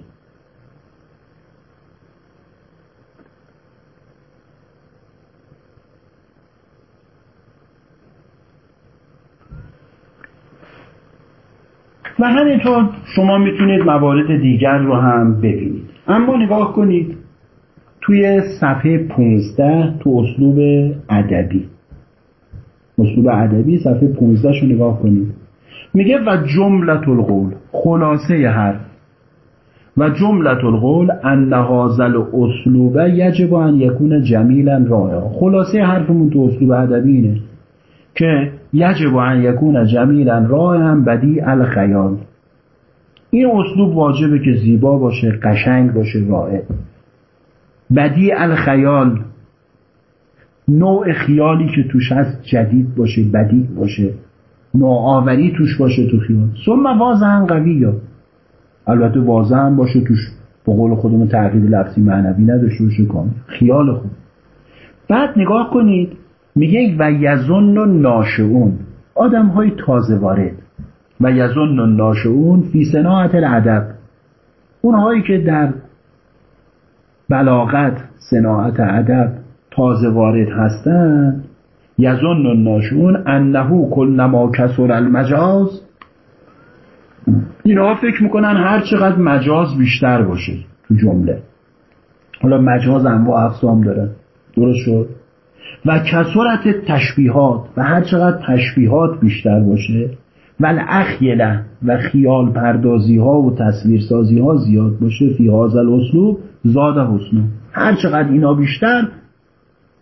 [SPEAKER 1] و همینطور شما می‌تونید موارد دیگر رو هم ببینید. اما نگاه کنید. توی صفحه 15 تو اسلوب ادبی. اسلوب ادبی صفحه 15 رو نگاه کنید میگه و جملت القول خلاصه حرف. و جملت القول ان هذا اسلوب یجب ان یکون جمیلا رائعا خلاصه حرفمون تو اسلوب ادبی اینه که یجب ان یکون جمیلا رائعا بدیع الخیال. این اسلوب واجبه که زیبا باشه قشنگ باشه رائع. بدیع الخیال. نوع خیالی که توش هست جدید باشه بدیع باشه. نوآوری توش باشه تو خیال. ثم واضحا قوی یا. البته واضح هم باشه توش. به قول خودمون تغییر لفظی معنوی نداشته باشه کامل. خیال خوب. بعد نگاه کنید میگه و یزن و ناشعون آدم های تازه وارد. و یزن و ناشعون فی صناعت الادب. اونهایی که در بلاغت صناعت ادب تازه وارد هستند یظن الناشون انه کلما کسر المجاز. اینا فکر می‌کنن هر چقدر مجاز بیشتر باشه تو جمله. حالا مجاز انواع اقسام داره. درست شد؟ و کسرت تشبیهات و هر چقدر تشبیهات بیشتر باشه و الاخیله و خیال پردازی ها و تصویرسازی ها زیاد باشه فی هازل اسلوب زاد حسنو. هر چقدر اینا بیشتر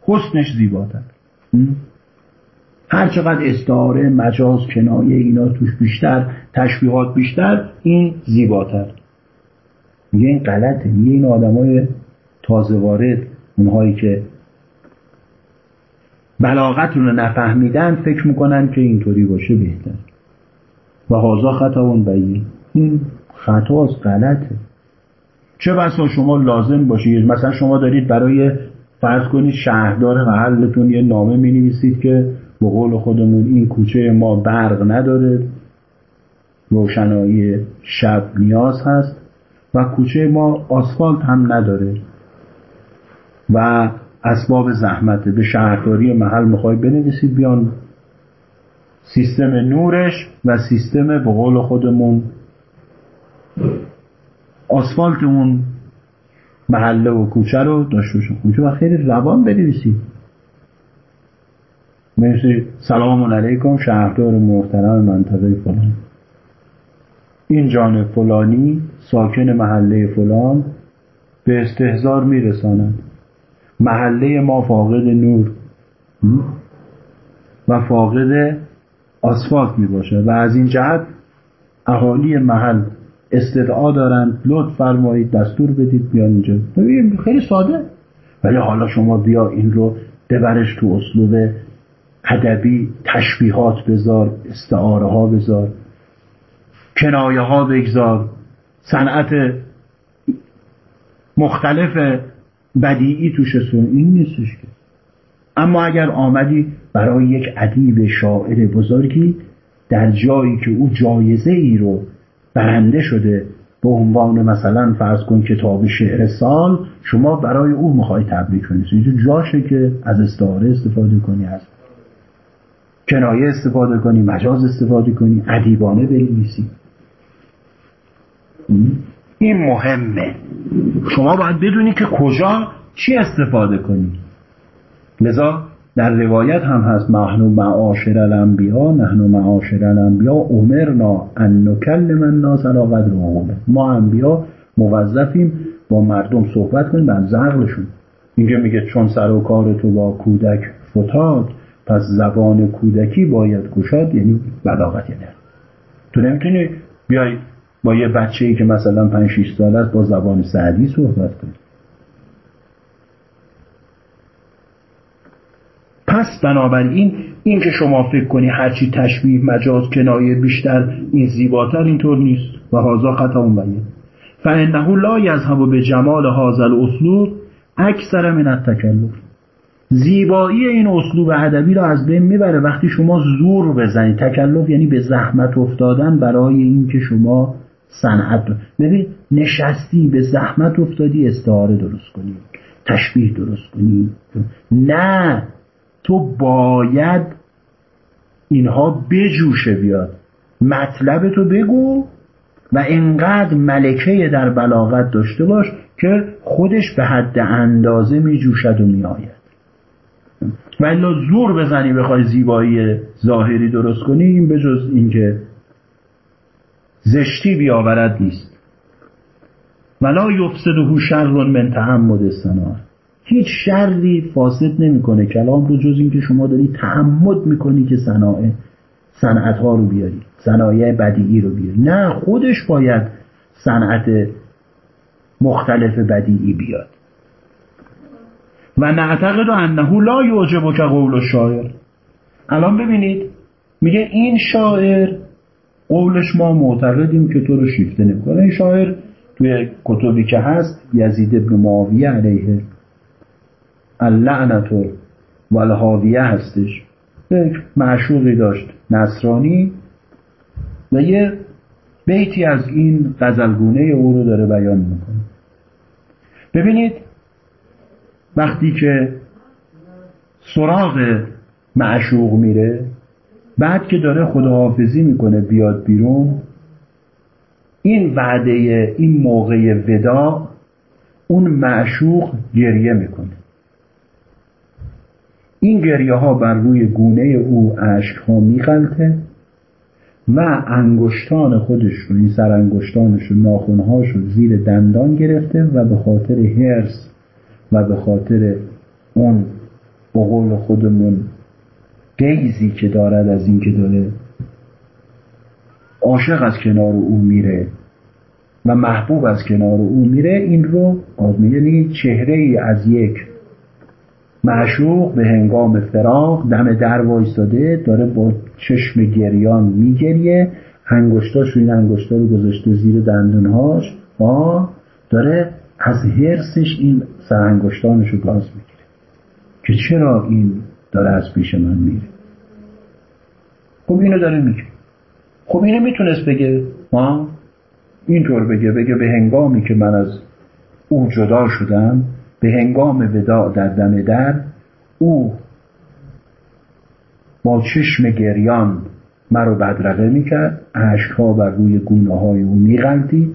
[SPEAKER 1] حسنش زیباتر. هر چقدر استعاره مجاز کنایه اینا توش بیشتر تشبیهات بیشتر این زیباتر. میگه این غلطه. میگه این آدمای تازه وارد اونهایی که بلاغت رو نفهمیدن فکر می‌کنن که اینطوری باشه بهتر. و حاضا خطا اون این خطاست غلطه. چه بسا شما لازم باشید مثلا شما دارید برای فرض کنید شهردار محلتون یه نامه می نویسید که به قول خودمون این کوچه ما برق نداره روشنایی شب نیاز هست و کوچه ما آسفالت هم نداره و اسباب زحمته به شهرداری محل می‌خوای بنویسید بیان سیستم نورش و سیستم به قول خودمون آسفالت اون محله و کوچه رو داشته باشم اونجا و خیلی روان بنویسید. مرسی. سلام علیکم شهردار محترم منطقه فلان. این جان فلانی ساکن محله فلان به استهزار میرساند. محله ما فاقد نور. و فاقد آسفالت می باشد و از این جهت اهالی محل استدعا دارند لطف فرمایید دستور بدید بیان اینجا. خیلی ساده. ولی حالا شما بیا این رو ببرش تو اسلوب ادبی تشبیهات بذار استعاره ها بذار کنایه ها بگذار. صنعت مختلف بدیعی توش سون این نیستش که. اما اگر آمدی برای یک ادیب شاعر بزرگی در جایی که او جایزه ای رو برنده شده. به عنوان مثلا فرض کن کتاب شعر سال شما برای او می‌خوای تبریک کنی اینجا جاشه که از استعاره استفاده کنی از کنایه استفاده کنی مجاز استفاده کنی ادیبانه بنویسی. این مهمه. شما باید بدونی که کجا چی استفاده کنی. لذا در روایت هم هست نحن معاشر الانبیا نحن معاشر الانبیا امرنا ان نکلم الناس علی قدر ما انبیا موظفیم با مردم صحبت کنیم بر زغلشون اینجا میگه چون سر و کار تو با کودک فتاد پس زبان کودکی باید گشاد یعنی بلاغت یعنی. تو نمی‌تونی بیای با یه بچه ای که مثلا 5 6 سال است با زبان سعدی صحبت کنی. پس بنابراین این که شما فکر کنی هرچی تشبیه مجاز کنایه بیشتر این زیباتر اینطور نیست. و هازا خطا بیه فانه لا یذهب به جمال هذا الاسلوب اکثر من التکلف. زیبایی این اسلوب ادبی رو از بین می‌بره وقتی شما زور بزنید تکلف یعنی به زحمت افتادن برای اینکه شما صنعت ببین نشستی به زحمت افتادی استعاره درست کنی تشبیه درست کنی. نه تو باید اینها بجوشه بیاد. مطلب تو بگو و اینقدر ملکه در بلاغت داشته باش که خودش به حد اندازه می جوشد و می آید و الا زور بزنی بخوای زیبایی ظاهری درست کنی این بجز اینکه زشتی بیاورد نیست. ولا یفسده شر من تعمد صناعه هیچ شری فاسد نمی‌کنه. کلام رو جز اینکه شما داری تعمد می‌کنی که صنایع صنعت ها رو بیاری صنایع بدیعی رو بیاری. نه خودش باید صنعت مختلف بدیعی بیاد. و نعتقد انه لا یعجب که قول شاعر. الان ببینید میگه این شاعر قولش ما معتقدیم که تو رو شیفته نمی‌کنه. این شاعر توی کتبی که هست یزید ابن معاویه علیه اللعنت و الهاویه هستش. یک معشوقی داشت نصرانی. و یه بیتی از این غزلگونه او رو داره بیان می‌کنه. ببینید وقتی که سراغ معشوق میره بعد که داره خداحافظی می‌کنه بیاد بیرون این وعده این موقع ودا اون معشوق گریه می‌کنه. این گریه ها بر روی گونه او عشق ها میغلطه. و انگشتان خودش رو این سر انگشتانش و ناخونهاش رو زیر دندان گرفته و به خاطر هرس و به خاطر اون بقول خودمون قیزی که دارد از این که داره عاشق از کنار او میره و محبوب از کنار او میره این رو یعنی چهره ای از یک معشوق به هنگام فراق دم در وایستاده داره با چشم گریان میگریه انگشتاش این انگشتا رو گذاشته زیر دندونهاش آ داره از هرسش این سرانگشتانش رو گاز می‌گیره. که چرا این داره از پیش من میره؟ خب اینو داره میگه. خب اینو می‌تونست بگه. ما اینطور بگه بگه به هنگامی که من از او جدا شدم به هنگام وداع در دم در او با چشم گریان مرا بدرقه می‌کرد اشکها بر روی گونه های او میغلطید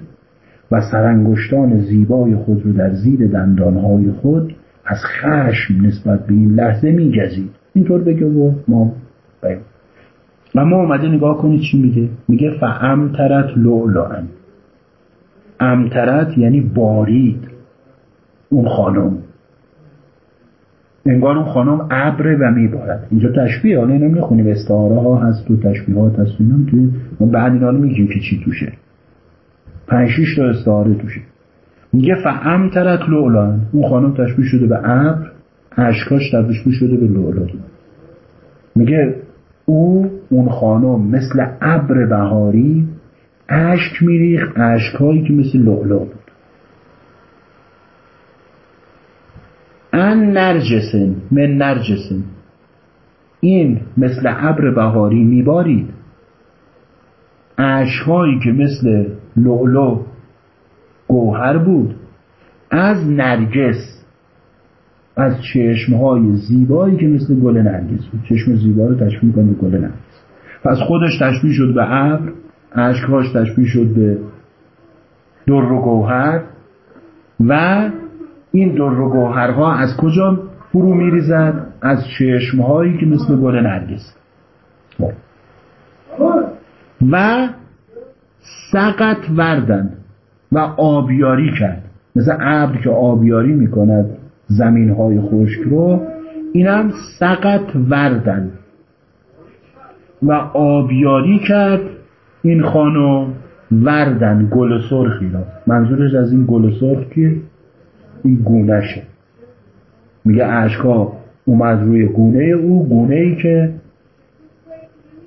[SPEAKER 1] و سرانگشتان زیبای خود رو در زیر دندانهای خود از خشم نسبت به این لحظه میگزید. اینطور بگه و ما بگه. و ما اومده نگاه کنید چی میگه؟ میگه فامترت لؤلؤا. امترت یعنی بارید. اون خانم. انگار اون خانم ابره و میبارد. اینجا تشبیه حالا اینا می‌خونیم. استعاره ها هست و تشبیهات هست اینا توی ما بعد اینا رو میگیم که چی توشه. پنج شیش تا استعاره توشه. میگه فامترت لؤلؤا اون خانم تشبیه شده به ابر اشکاش تشبیه شده به لؤلؤ میگه او اون خانم مثل ابر بهاری اشک میریخت اشکهایی که مثل لؤلؤ بود. ان نرجسن من نرجسن. این مثل ابر بهاری میبارید. اشکهایی که مثل لؤلؤ گوهر بود. از نرگس از چشمهای زیبایی که مثل گل نرگس بود. چشم زیبا رو تشبیه به گل نرگس. پس خودش تشبیه شد به ابر اشکهاش تشبیه شد به در و گوهر و این در و گوهرها از کجا فرو میریزد؟ از چشمهایی که مثل گل نرگس. و سقط وردن و آبیاری کرد. مثل ابر که آبیاری می‌کند زمین های خشک رو. اینم سقط وردن. و آبیاری کرد این خانو وردن گل سرخی را. منظورش از این گل سرخ که این گونهشه میگه اشکا اومد روی گونه او گونه ای که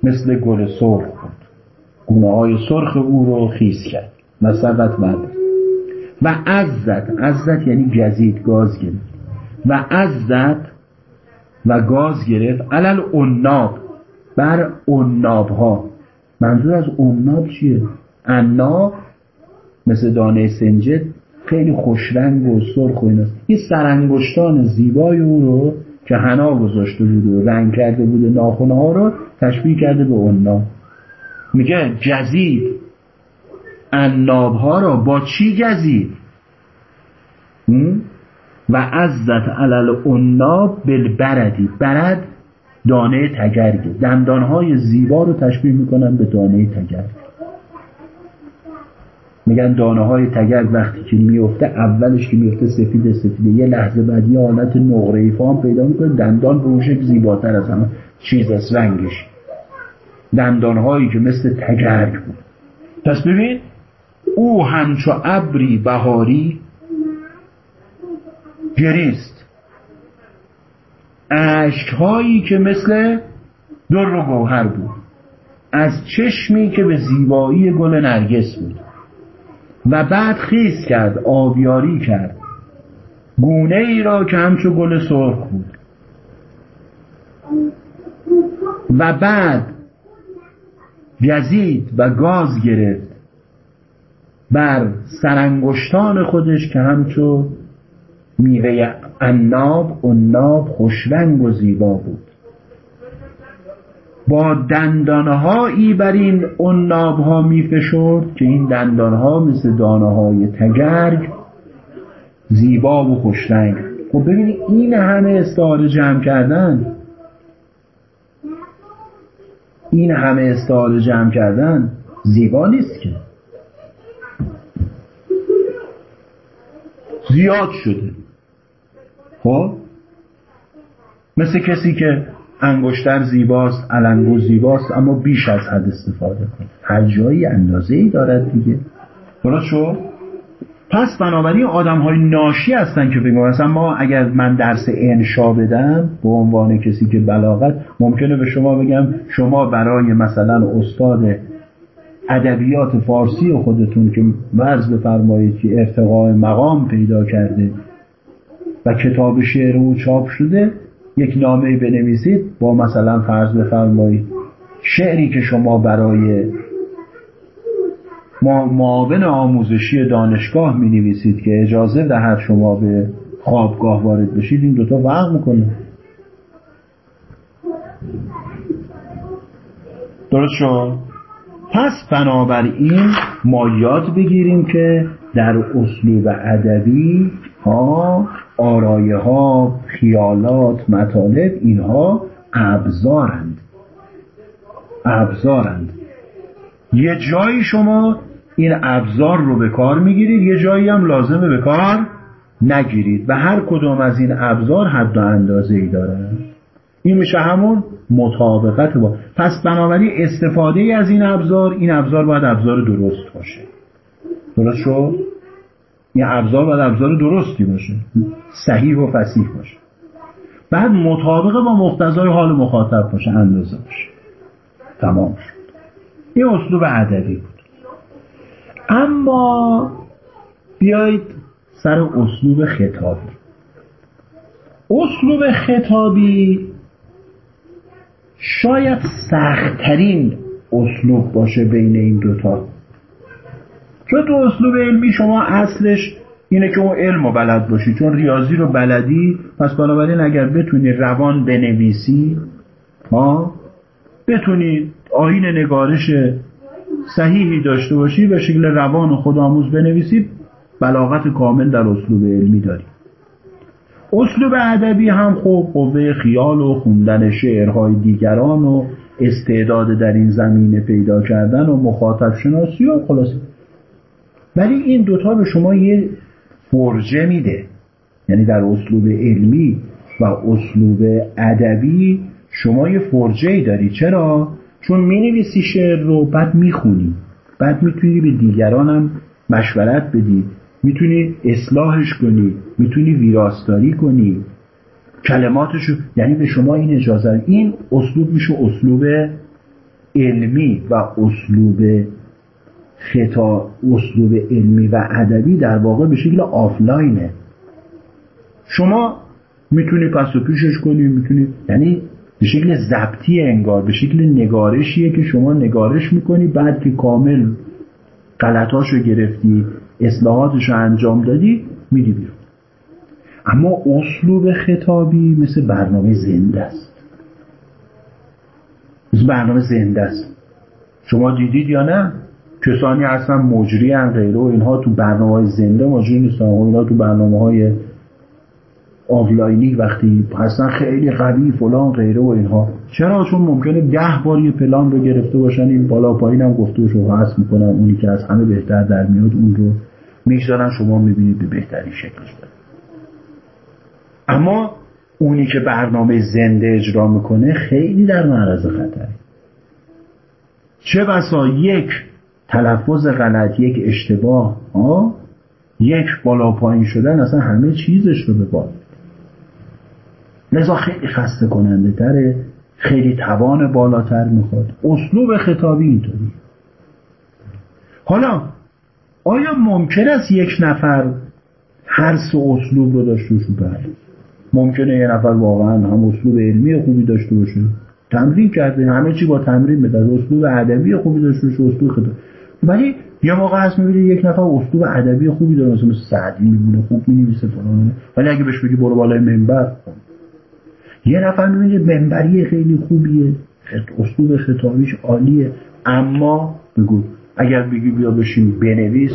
[SPEAKER 1] مثل گل سرخ بود. گونه های سرخ او رو خیز کرد. سقط ورد و عزت عزت یعنی گزید گاز گرفت. و عزت و گاز گرفت. علل اوناب بر اوناب ها منظور از اوناب چیه؟ اناب مثل دانه سنجد خیلی خوشرنگ و سرخ و ایناست این سرانگشتان زیبای او رو که حنا گذاشته بود و رنگ کرده بوده ناخونه ها رو تشبیه کرده به اوناب میگه جزید. اناب ها را با چی گزید و عزت علل اوناب بالبردی برد دانه تگرگه دندانهای زیبا رو تشبیه می‌کنن به دانه تگرگ. میگن دانه های تگرگ وقتی که میفته اولش که میفته سفید سفیده یه لحظه بعد یه حالت نقره فام پیدا می‌کنه دندان به اون شکل زیباتر از همه. چیز از رنگش. دندان هایی که مثل تگرگ بود. پس ببین او همچو ابری بهاری گریست. هایی که مثل در و گوهر بود. از چشمی که به زیبایی گل نرگس بود. و بعد خیز کرد آبیاری کرد. گونه ای را که همچو گل سرخ بود. و بعد گزید و گاز گرفت بر سرانگشتان خودش که همچو میوه اناب ناب خوشرنگ و زیبا بود. با دندانهایی بر این عناب ها می فشرد که این دندانها مثل دانه های تگرگ زیبا و خوشرنگ خب ببینید این همه استعاره جمع کردن. این همه استعاره جمع کردن زیبا نیست که. زیاد شده. خب؟ مثل کسی که انگشتر زیباست علنگو زیباست اما بیش از حد استفاده کنه هر جایی اندازه ای دارد دیگه. درست شو پس بنابراین آدم های ناشی هستن که بگم مثلا ما اگر من درس انشا بدم به عنوان کسی که بلاغت ممکنه به شما بگم شما برای مثلا استاد ادبیات فارسی خودتون که ورز بفرمایید که ارتقاء مقام پیدا کرده و کتاب شعر او چاپ شده یک نامه بنویسید با مثلا فرض بفرمایید شعری که شما برای معاون آموزشی دانشگاه می نویسید که اجازه دهد شما به خوابگاه وارد بشید این دوتا فرق می‌کنه. درست شد؟ پس بنابراین ما یاد بگیریم که در اسلوب ادبی ها آرایه ها خیالات مطالب اینها ابزارند. ابزارند. یه جایی شما این ابزار رو به کار می‌گیرید یه جایی هم لازمه به کار نگیرید. و هر کدوم از این ابزار حد و اندازه ای داره. این میشه همون مطابقت با پس بنابراین استفاده از این ابزار این ابزار باید ابزار درست باشه. درست شد؟ این ابزار باید ابزار درستی باشه. صحیح و فسیح باشه. بعد مطابق با مقتضای حال مخاطب باشه اندازه باشه. تمام شد. این اسلوب ادبی بود. اما بیایید سر اسلوب خطابی. اسلوب خطابی شاید سختترین اسلوب باشه بین این دوتا. چون تو اسلوب علمی؟ شما اصلش اینه که اون علم رو بلد باشی. چون ریاضی رو بلدی پس بنابراین اگر بتونی روان بنویسی ها بتونی آین نگارش صحیحی داشته باشی به شکل روان و خودآموز بنویسی بلاغت کامل در اسلوب علمی داری. اسلوب ادبی هم خب قوه خیال و خوندن شعرهای دیگران و استعداد در این زمینه پیدا کردن و مخاطب شناسی و خلاص ولی این دوتا به شما یه فرجه میده. یعنی در اسلوب علمی و اسلوب ادبی شما یه فرجه ای داری. چرا؟ چون می شعر رو بعد می‌خونی. بعد می‌تونی به دیگرانم مشورت بدی. می‌تونی اصلاحش کنی. می‌تونی ویراستاری کنی. کلماتشو یعنی به شما این اجازه این اسلوب میشه اسلوب علمی و اسلوب خطا اسلوب علمی و ادبی در واقع به شکل آفلاینه. شما می‌تونی پس و پیشش کنی می‌تونی یعنی به شکل ضبطی انگار به شکل نگارشیه که شما نگارش می‌کنی بعد که کامل غلطاشو گرفتی اصلاحاتش رو انجام دادی میری بیرون. اما اسلوب خطابی مثل برنامه زنده است. مثل برنامه زنده است. شما دیدید یا نه؟ کسانی هستن مجری ان غیره و اینها تو برنامه های زنده مجری نیستن. و اینها تو برنامه های آفلاینی وقتی هستن خیلی قوی فلان غیره و اینها. چرا؟ چون ممکنه ده بار یه پلان رو گرفته باشن این بالا پایین هم گفته و حس می‌کنن. اونی که از همه بهتر در میاد اون رو می‌گذارن. شما می‌بینید به بهترین شکلش داره اما اونی که برنامه زنده اجرا می‌کنه خیلی در معرض خطره. چه بسا؟ یک تلفظ غلط یک اشتباه ها یک بالا پایین شدن اصلا همه چیزش رو به باد. لذا خیلی خسته کننده تره خیلی توان بالاتر می‌خواد. اسلوب خطابی اینطوری. حالا آیا ممکن است یک نفر هر سه اسلوب رو داشته باشه؟ بله. ممکنه یه نفر واقعا هم اسلوب علمی خوبی داشته باشه. تمرین کرده همه چی با تمرین بده اسلوب ادبی خوبی داشته باشه اسلوب خطابی. ولی یه موقع هست می‌بینی یک نفر اسلوب ادبی خوبی داره مثل سعدی میمونه خوب می‌نویسه فلان ولی اگه بهش بگی برو بالای منبر یه نفر می‌بینی منبری خیلی خوبیه اسلوب خطابیش عالیه اما بگو اگر بگی بیا بشین بنویس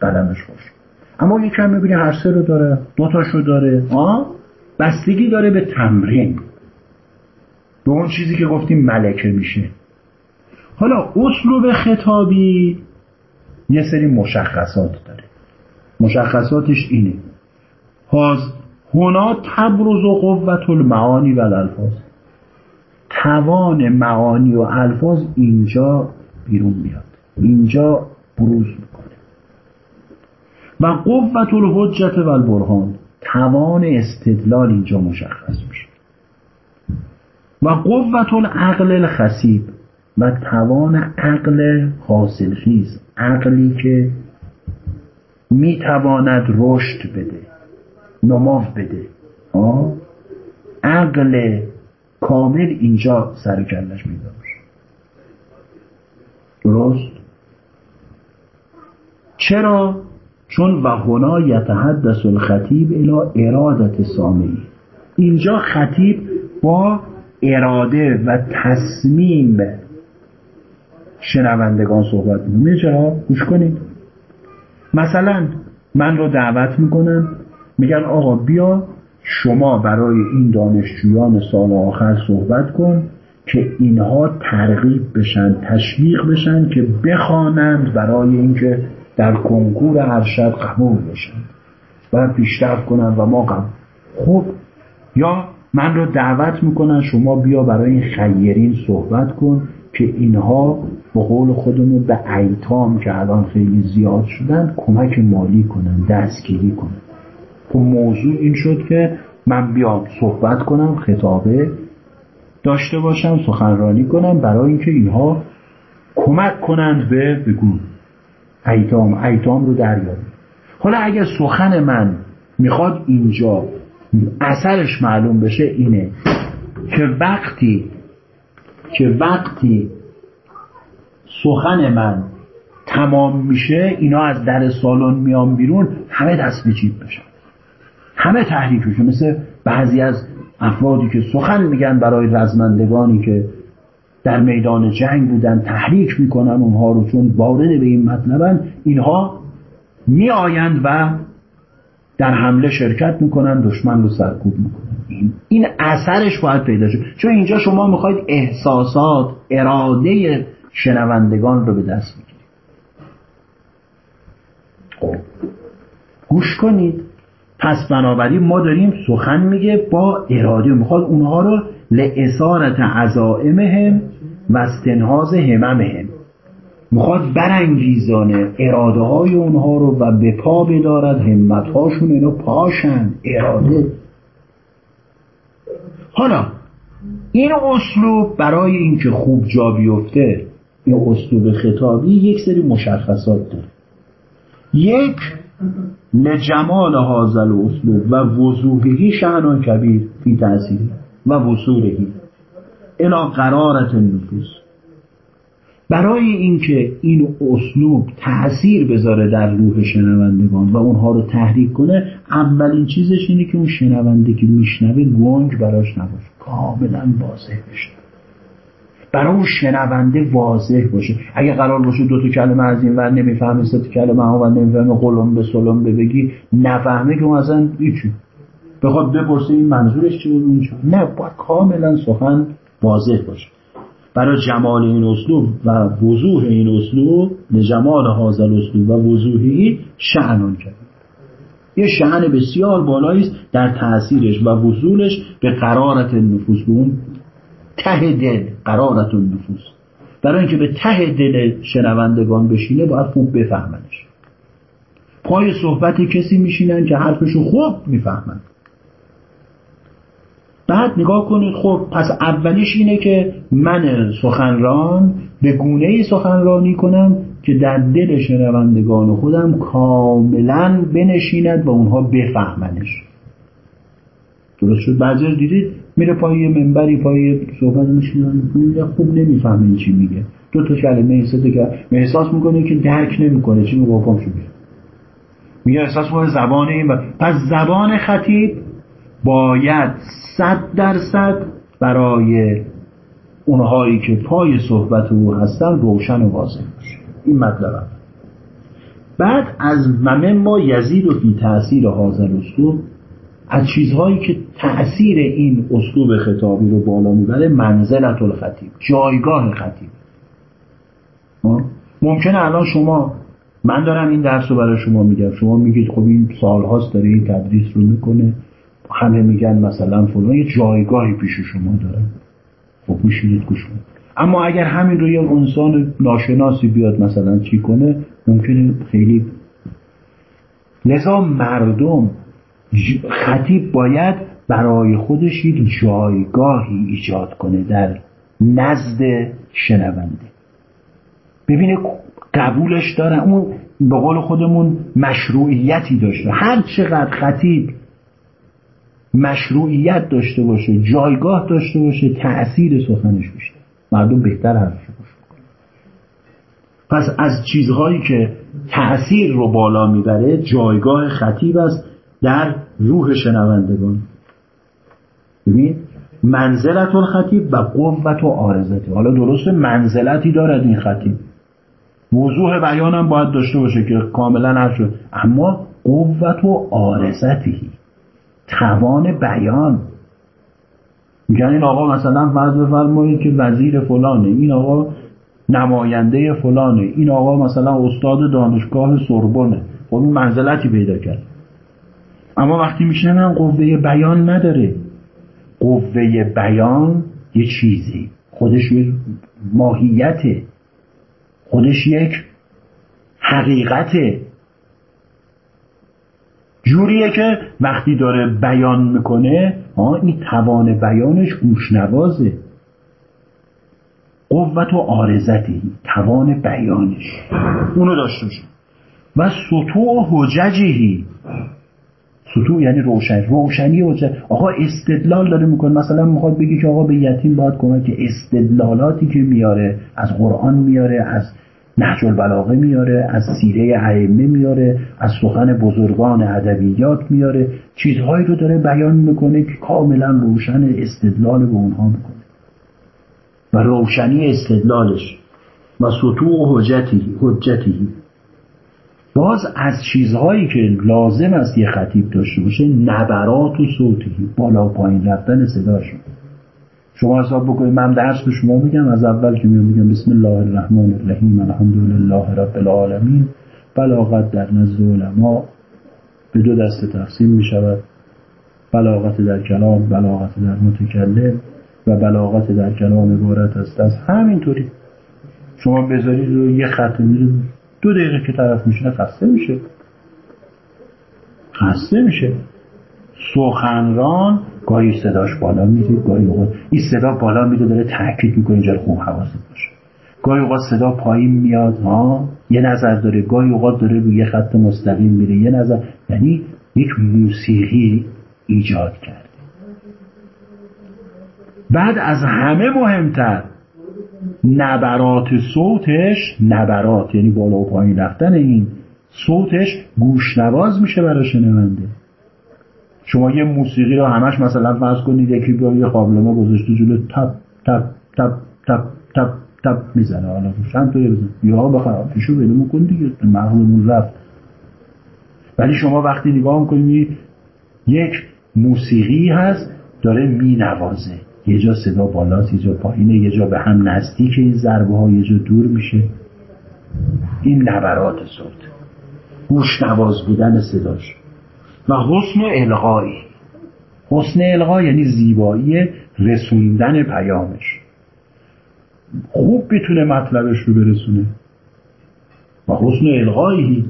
[SPEAKER 1] قلمش خوش اما یه کم می‌بینی هر سه رو داره دوتاشو داره آه؟ بستگی داره به تمرین. به اون چیزی که گفتیم ملکه میشه. حالا اسلوب خطابی یه سری مشخصات داره. مشخصاتش اینه. هاز هنا تبرز و قوت المعانی و الالفاظ. توان معانی و الفاظ اینجا بیرون میاد. اینجا بروز می‌کنه. و قوت الحجت و البرهان. توان استدلال اینجا مشخص میشه. و قوت العقل الخسیب و توان عقل حاصل خیز عقلی که می‌تواند رشد بده نماف بده. آه؟ عقل کامل اینجا سر کلش درست؟ چرا؟ چون و هنا یتحدث الخطیب الى ارادت سامعی اینجا خطیب با اراده و تصمیم شنوندگان صحبت می‌کنه چرا؟ گوش کنید. مثلا من رو دعوت می‌کنن. میگن آقا بیا شما برای این دانشجویان سال آخر صحبت کن که اینها ترغیب بشن تشویق بشن که بخوانند برای اینکه در کنکور ارشد قبول بشن. و پیشرفت کنن و ما قبول. خب یا من رو دعوت می‌کنن شما بیا برای این خیرین صحبت کن. که اینها به قول خودمون به ایتام که الان خیلی زیاد شدن کمک مالی کنن دستگیری کنن. خب موضوع این شد که من بیام صحبت کنم خطابه داشته باشم سخنرانی کنم برای اینکه اینها کمک کنند به بگو ایتام ایتام رو دریابیم. حالا اگر سخن من می‌خواد اینجا اثرش معلوم بشه اینه که وقتی که وقتی سخن من تمام میشه اینا از در سالن میان بیرون همه دست به جیب بشن. همه تحریک بشه مثل بعضی از افرادی که سخن میگن برای رزمندگانی که در میدان جنگ بودن تحریک می‌کنن اونها رو چون وارد به این مطلبن اینها میآیند و در حمله شرکت می‌کنن دشمن رو سرکوب می‌کنن. این اثرش باید پیدا شد چون اینجا شما می‌خواید احساسات اراده شنوندگان رو به دست بگیرید. خب. گوش کنید. پس بنابراین ما داریم سخن میگه با اراده. می‌خواد اونها رو لعصارت عزائمهم و استنهاز هممهم. می‌خواد برانگیزانه اراده های اونها رو و به پا بدارد همت هاشون اینو پاشن. اراده. حالا این اسلوب برای اینکه خوب جا بیفته این اسلوب خطابی یک سری مشخصات داره. یک لجمال هازل اسلوب و وضوحهی شعنان کبیر فی تأثیر و وصولهی الا قرارت نفوس برای اینکه این اسلوب تاثیر بذاره در روح شنوندگان و اونها رو تحریک کنه اولین چیزش اینه که اون شنونده که میشنوه گنگ براش نباشه کاملا واضح بشه. برای اون شنونده واضح باشه. اگه قرار باشه دو تا کلمه از این ور نمی‌فهمه سه تا کلمه ها و نمی‌فهمه قلم به سلم بگی نفهمه که اون اصلا هیچی. بخواد بپرسه این منظورش چی بود نه باید کاملا سخن واضح باشه. برای جمال این اسلوب و وضوح این اسلوب جمال حاضر اسلوب و وضوحی شعنان کرد. یه شعن بسیار بالایی است در تاثیرش و وصولش به قرارت نفوس به اون ته دل قرارت نفوس. برای اینکه به ته دل شنوندگان بشینه باید خوب بفهمنش. پای صحبت کسی میشینن که حرفشو خوب می‌فهمند بعد نگاه کنید خب پس اولیش اینه که من سخنران به گونه سخنرانی کنم که در دل شنوندگان خودم کاملا بنشیند و اونها بفهمنش. درست شد؟ بعضی دیدید میره پای یه منبری پای صحبت میشینن خوب نمی‌فهمه چی میگه. دو تا کلمه سه که احساس می‌کنه که درک نمی‌کنه چی میگه میگه احساس کنه زبان این پس زبان خطیب باید صد درصد برای اونهایی که پای صحبت او هستن روشن و واضح باشه. این مطلب. بعد از ممه ما یزید و فی تأثیر حاضر اسلوب از چیزهایی که تأثیر این اسلوب خطابی رو بالا می‌بره منزلت الخطیب جایگاه خطیب. ممکنه الان شما من دارم این درس رو برای شما میگم. شما میگید خب این سالهاست داره این تدریس رو می‌کنه. همه میگن مثلا فلان یه جایگاهی پیش شما داره. خب میشینید گوش اما اگر همین رو یه انسان ناشناسی بیاد مثلا چی کنه ممکنه خیلی لذا مردم خطیب باید برای خودش یک جایگاهی ایجاد کنه در نزد شنونده. ببینه قبولش داره اون به قول خودمون مشروعیتی داشته. هر چقدر خطیب مشروعیت داشته باشه جایگاه داشته باشه تأثیر سخنش بیشتر. مردم بهتر حرفش پس از چیزهایی که تأثیر رو بالا می‌بره جایگاه خطیب است در روح شنوندگان. ببین منزلت الخطیب و قوت و آرزتی حالا درسته منزلتی دارد این خطیب. موضوع بیانم باید داشته باشه که کاملا هر اما قوت و آرزتی توان بیان. میگن این آقا مثلا فرض بفرمایید که وزیر فلانه این آقا نماینده فلانه این آقا مثلا استاد دانشگاه سربونه خب این منزلتی پیدا کرد. اما وقتی میشنن قوه بیان نداره. قوه بیان یه چیزی. خودش یک ماهیته. خودش یک حقیقته. جوریه که وقتی داره بیان می‌کنه این توان بیانش گوشنوازه قوت و آرزتی توان بیانش. اونو داشته باشه و سطوع حججهی سطوع یعنی روشن. روشنی حجت آقا استدلال داره می‌کنه. مثلا می‌خواد بگی که آقا به یتیم باید کمک که استدلالاتی که میاره از قرآن میاره از نهج البلاغه میاره از سیره ائمه میاره از سخن بزرگان ادبیات میاره. چیزهایی رو داره بیان می‌کنه که کاملا روشن استدلال به اونها می‌کنه. و روشنی استدلالش. و سطوع حجتی حجتی. باز از چیزهایی که لازم است یه خطیب داشته باشه نبرات و صوتی. بالا پایین رفتن صداشون. شما حساب بکنید. من درس به شما میگم. از اول که میام میگم بسم الله الرحمن الرحیم. الحمد لله رب العالمین. بلاغت در نزد علما. به دو دسته تقسیم می شود بلاغت در کلام بلاغت در متکلم و بلاغت در کلام عبارت است. از همینطوری. شما بذارید رو یه خط میره دو دقیقه که طرف میشینه خسته میشه. خسته میشه. سخنران گاهی صداش بالا میره گاهی اوقات این صدا بالا میره داره تاکید می‌کنه اینجا خوب حواست باشه. گاهی اوقات صدا پایین میاد ها یه نظر داره. گاهی اوقات داره روی خط مستقیم میره. یه نظر یعنی یک موسیقی ایجاد کرده. بعد از همه مهمتر نبرات صوتش نبرات یعنی بالا و پایین رفتن این صوتش گوشنواز میشه برای شنونده. شما یه موسیقی رو همش مثلا فرض کنید یکی بیا یه قابلمه گذاشته جلو تپ تپ تپ تپ تپ تپ می‌زنه. حالا چند تا یا بخواه پیشو بده کن دیگه. مغزمون رفت. ولی شما وقتی نگاه می‌کنید یک موسیقی هست داره مینوازه. یه جا صدا بالاست یه جا پایینه یه جا به هم نزدیک این ضربه ها یه جا دور میشه. این نبرات صوت. گوش نواز بودن صداش. و حسن القایی حسن القا یعنی زیبایی رسوندن پیامش. خوب بتونه مطلبش رو برسونه. و حسن القایی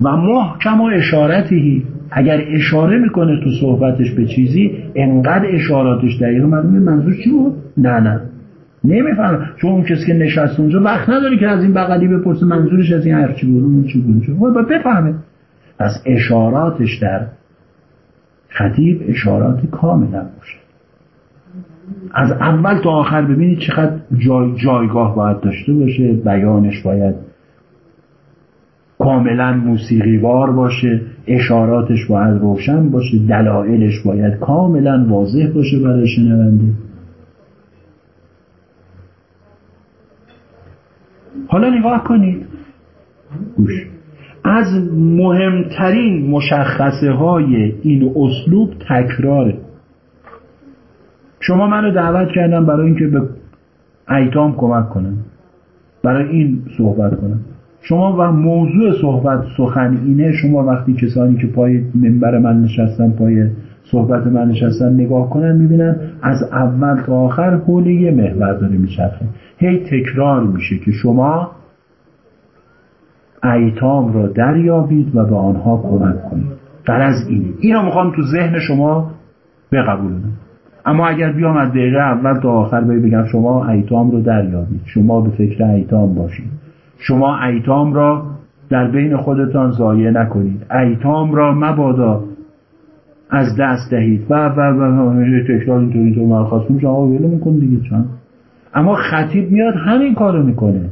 [SPEAKER 1] و محکم و اشارتی اگر اشاره می‌کنه تو صحبتش به چیزی انقدر اشاراتش دقیق معلومه منظور چی بود؟ نه نه. نمیفهم چون اون کسی که نشست اونجا وقت نداره که از این بغلی بپرسه منظورش از این حرف چی بود اون چی بود. بفهمه. پس اشاراتش در خطیب اشارات کاملا باشه از اول تا آخر ببینید چقدر جای جایگاه باید داشته باشه. بیانش باید کاملا موسیقیوار باشه. اشاراتش باید روشن باشه. دلایلش باید کاملا واضح باشه برای شنونده. حالا نگاه کنید. گوش. از مهمترین مشخصه های این اسلوب تکراره. شما منو دعوت کردم برای اینکه به ایتام کمک کنم برای این صحبت کنم. شما و موضوع صحبت سخن اینه شما وقتی کسانی که پای منبر من نشستن پای صحبت من نشستن نگاه کنن می‌بینن از اول تا آخر حول یه محور داره میچرخه. هی تکرار میشه که شما ایتام را دریابید و به آنها کمک کنید. از اینه اینو می‌خوام تو ذهن شما بقبولونم. اما اگر بیام از دقیقه اول تا آخر بگم شما ایتام رو دریابید. شما به فکر ایتام باشید. شما ایتام را در بین خودتان ضایع نکنید. ایتام را مبادا از دست دهید. و و و تکرار اینطور اینطور مرخواست میشه. آقا ولمون کن دیگه چند. اما خطیب میاد همین کارو می‌کنه.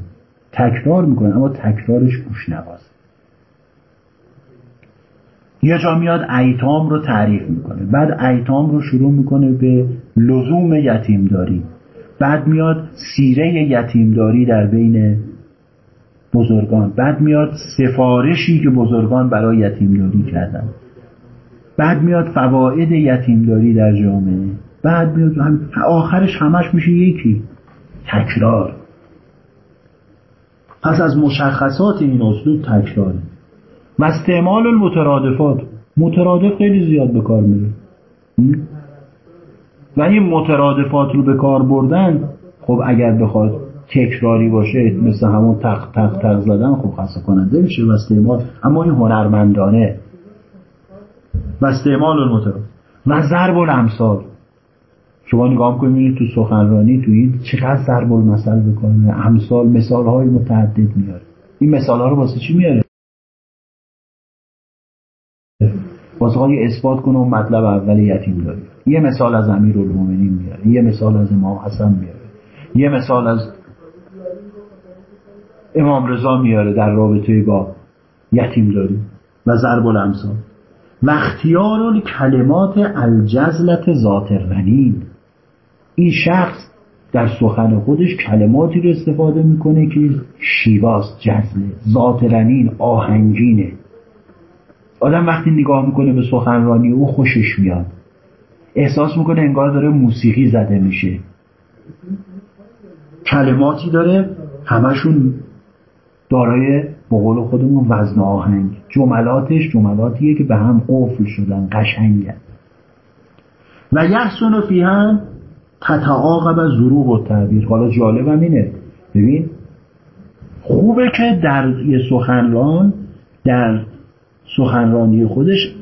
[SPEAKER 1] تکرار می‌کنه اما تکرارش گوش نواز یه جا میاد ایتام رو تعریف می‌کنه. بعد ایتام رو شروع می‌کنه به لزوم یتیمداری. بعد میاد سیره یتیمداری در بین بزرگان. بعد میاد سفارشی که بزرگان برای یتیمداری کردن. بعد میاد فواید یتیمداری در جامعه. بعد میاد آخرش همش میشه یکی. تکرار. پس از مشخصات این اسلوب تکراره و استعمال المترادفات. مترادف خیلی زیاد به کار میره. و این مترادفات رو به کار بردن خب اگر بخواد تکراری باشه مثل همون تق تق تق زدن خب خسته کننده میشه و استعمال. اما این هنرمندانه. و استعمال المترادف. و ضرب الامثال. شما نگاه کنید تو سخنرانی تو این چقدر ضرب المثل بکنه امثال مثال های متعدد میاره. این مثال ها رو واسه چی میاره؟ واسه اثبات کنه و مطلب اول یتیم داری یه مثال از امیر المومنین میاره. یه مثال از امام حسن میاره. یه مثال از امام رضا میاره در رابطه با یتیم داری. و ضرب الامثال. و اختیار کلمات الجزلت ذات الرنین. این شخص در سخن خودش کلماتی رو استفاده می‌کنه که شیواست جزله ذات رنین آهنگینه. آدم وقتی نگاه می‌کنه به سخنرانی او خوشش میاد. احساس می‌کنه انگار داره موسیقی زده میشه. کلماتی داره همشون دارای به خودمون وزن آهنگ. جملاتش جملاتیه که به هم قفل شدن قشنگن و یحسن فی هم تتعاقب ظروب و تعبیر. حالا جالبم اینه. ببین خوبه که در یه سخنران در سخنرانی خودش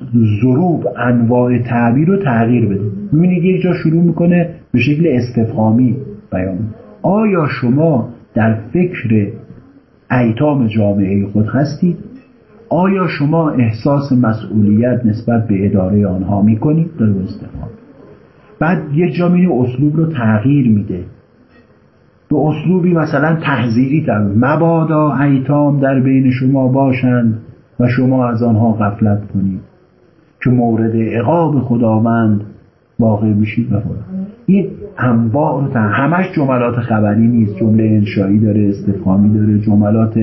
[SPEAKER 1] ضروب انواع تعبیر رو تغییر بده. می‌بینید یک جا شروع می‌کنه به شکل استفهامی بیان. آیا شما در فکر ایتام جامعه خود هستید؟ آیا شما احساس مسئولیت نسبت به اداره آنها می‌کنید؟ داره استفهام. بعد یک جا میره اسلوب رو تغییر میده. به اسلوبی مثلا تحذیری تر. مبادا ایتام در بین شما باشند و شما از آنها غفلت کنید. که مورد عقاب خداوند واقع بشید و این انواع رو همش جملات خبری نیست. جمله انشایی داره استفهامی داره جملات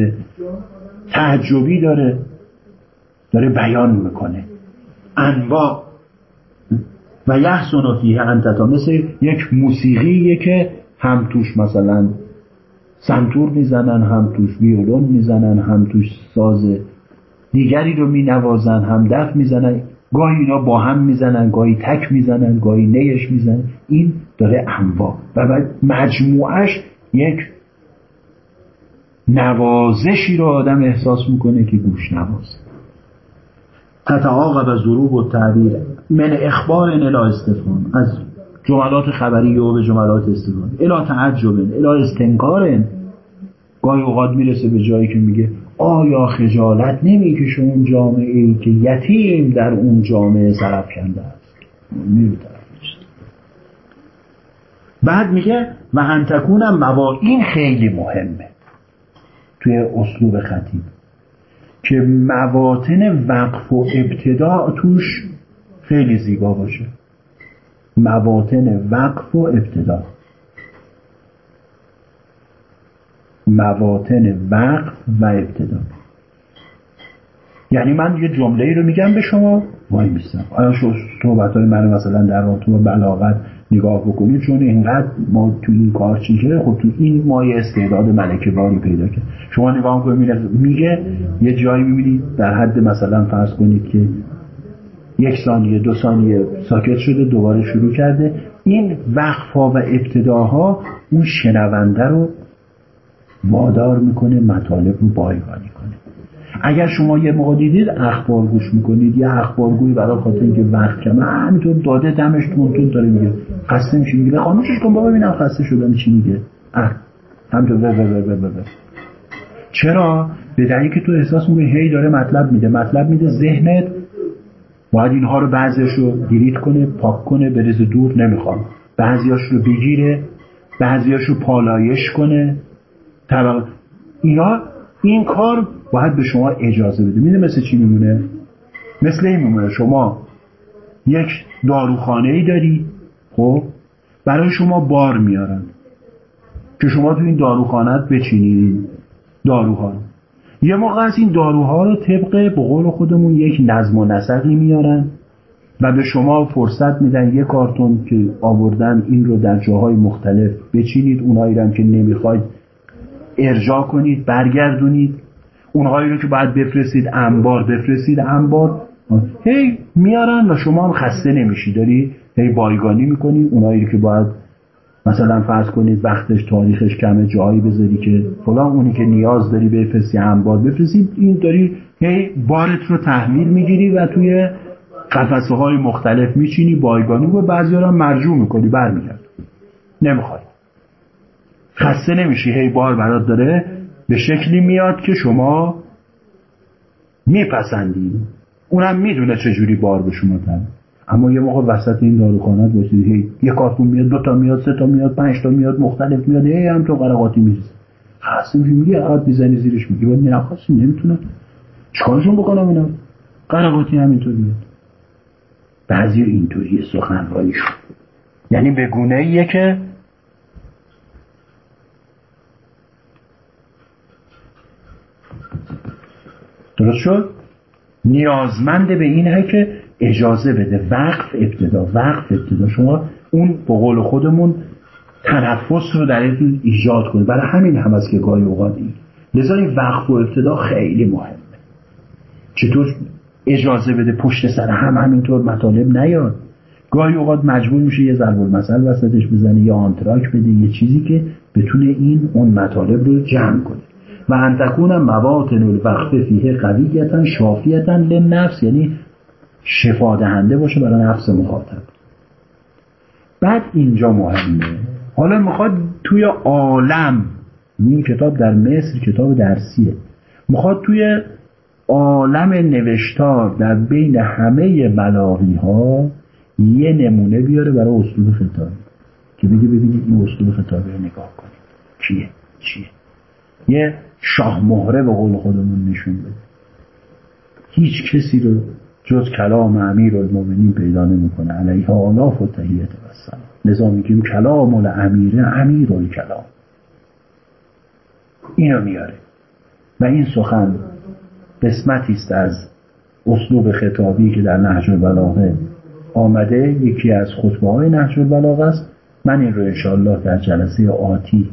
[SPEAKER 1] تعجبی داره. داره بیان می‌کنه. انواع و یحسن فیه انتتا مثل یک موسیقیه که هم توش مثلا سنتور می‌زنن هم توش ویولون می‌زنن هم توش ساز دیگری رو می نوازن هم دف می‌زنن. گاهی اینا با هم می‌زنن گاهی تک می‌زنن گاهی نیش می‌زنن. این داره انواع. و مجموعش یک نوازشی رو آدم احساس می‌کنه که گوش نواز تتعاقب ضروب و تعبیر من اخبار الا استفهام از جملات خبری و به جملات استفهام. الا تعجب الا استنکار گاهی اوقات می‌رسه به جایی که میگه آیا خجالت نمی‌کشه اون جامعه ای که یتیم در اون جامعه کنده است؟ بعد میگه و انتکونم موا این خیلی مهمه. توی اسلوب خطیب. که مواطن وقف و ابتدا توش خیلی زیبا باشه. مواطن وقف و ابتدا. مواطن وقف و ابتدا. یعنی من یه جمله ای رو میگم به شما وای میستم آیا صحبت های من مثلا در رابطه بلاغت نگاه بکنید چون اینقدر ما تو این کار چیزه خب تو این مایه استعداد ملکه باری پیدا کرد. شما نگاه کنید میگه یه جایی می‌بینید در حد مثلا فرض کنید که یک ثانیه دو ثانیه ساکت شده دوباره شروع کرده. این وقفها و ابتداها اون شنونده رو وادار می‌کنه مطالب رو بایگانی کنه. اگر شما یه موقع دیدید اخبار گوش می‌کنید یه اخبارگوی برای خاطر اینکه وقت کمه همینطور داده دمش تون داره میگه. خسته میشه میگه خاموشش کن بابا ببینم خسته شدم چی میگه. همینطور چرا؟ به دلیلی که تو احساس می‌کنی هی داره مطلب میده. مطلب میده ذهنت باید اینها رو بعضیش رو دیلیت کنه پاک کنه بریز دور نمی‌خوام. بعضیاش رو بگیره بعضیاش رو پالایش کنه. طبق اینا این کار باید به شما اجازه بده. میده مثل چی میمونه؟ مثل این میمونه. شما یک داروخانه ای داری خب؟ برای شما بار میارن که شما تو این داروخانت بچینید داروها یه موقع از این داروها رو طبق به خودمون یک نظم و نسقی میارن و به شما فرصت میدن یه کارتون که آوردن این رو در جاهای مختلف بچینید اونهایی هم که نمی‌خواید ارجاع کنید برگردونید. اونهایی رو که باید بفرستید انبار بفرستید انبار. هی میارن و شما هم خسته نمیشی. داری هی بایگانی می‌کنی. اونایی که باید مثلا فرض کنید وقتش تاریخش کمه جایی بذاری که فلان اونی که نیاز داری بفرستی انبار بفرستید این داری هی بارت رو تحمیل می‌گیری و توی قفسه های مختلف میچینی بایگانی و بعضی هم مرجوع می‌کنی برمیگرد نمی‌خوای. خسته نمیشی هی بار برات داره به شکلی میاد که شما میپسندی. اونم می‌دونه چجوری بار به شما تن اما یه موقع وسط این داروخانه باشید یه کارتون میاد دو تا میاد سه تا میاد پنج تا میاد مختلف میاد هی هم تو قرقاتی میریزه. خاصی میگه عقد می‌زنی زیرش میگه باید نخواستی نمی‌تونم. چیکارشون بکنم اینا؟ قرقاتی همینطور میاد. بعضی اینطوری سخنرانی شد. یعنی به گونه ایه که درست شد؟ نیازمند به اینه که اجازه بده. وقف ابتدا وقف ابتدا. شما اون به قول خودمون تنفس رو در این ایجاد کنید. برای همین هم از که گاهی اوقات این. لذا این وقف و ابتدا خیلی مهمه. چطور اجازه بده پشت سر هم همینطور مطالب نیاد؟ گاهی اوقات مجبور میشه یه ضرب المثل وسطش بزنه یا آنتراک بده یه چیزی که بتونه این اون مطالب رو جمع کنه. و انتکون مواطن الوقف فیه قویتا شافیتا لنفس. یعنی شفا دهنده باشه برای نفس مخاطب. بعد اینجا مهمه. حالا می‌خواد توی عالم این کتاب در مصر کتاب درسیه. می‌خواد توی عالم نوشتار در بین همه بلاغی ها یه نمونه بیاره برای اسلوب خطابی که بگه ببینید این اسلوب خطابی رو نگاه کنید کیه چیه؟ یه شاه مهره به قول خودمون نشون بده. هیچ کسی رو جز کلام امیر المومنین پیدا نمی‌کنه. علیه آلاف و تحییت و سلام لذا میگیم کلام الامیر امیر کلام اینو میاره. و این سخن قسمتی است از اسلوب خطابی که در نهج البلاغه آمده. یکی از خطبه های نهج البلاغه است. من این رو انشاءالله در جلسه آتی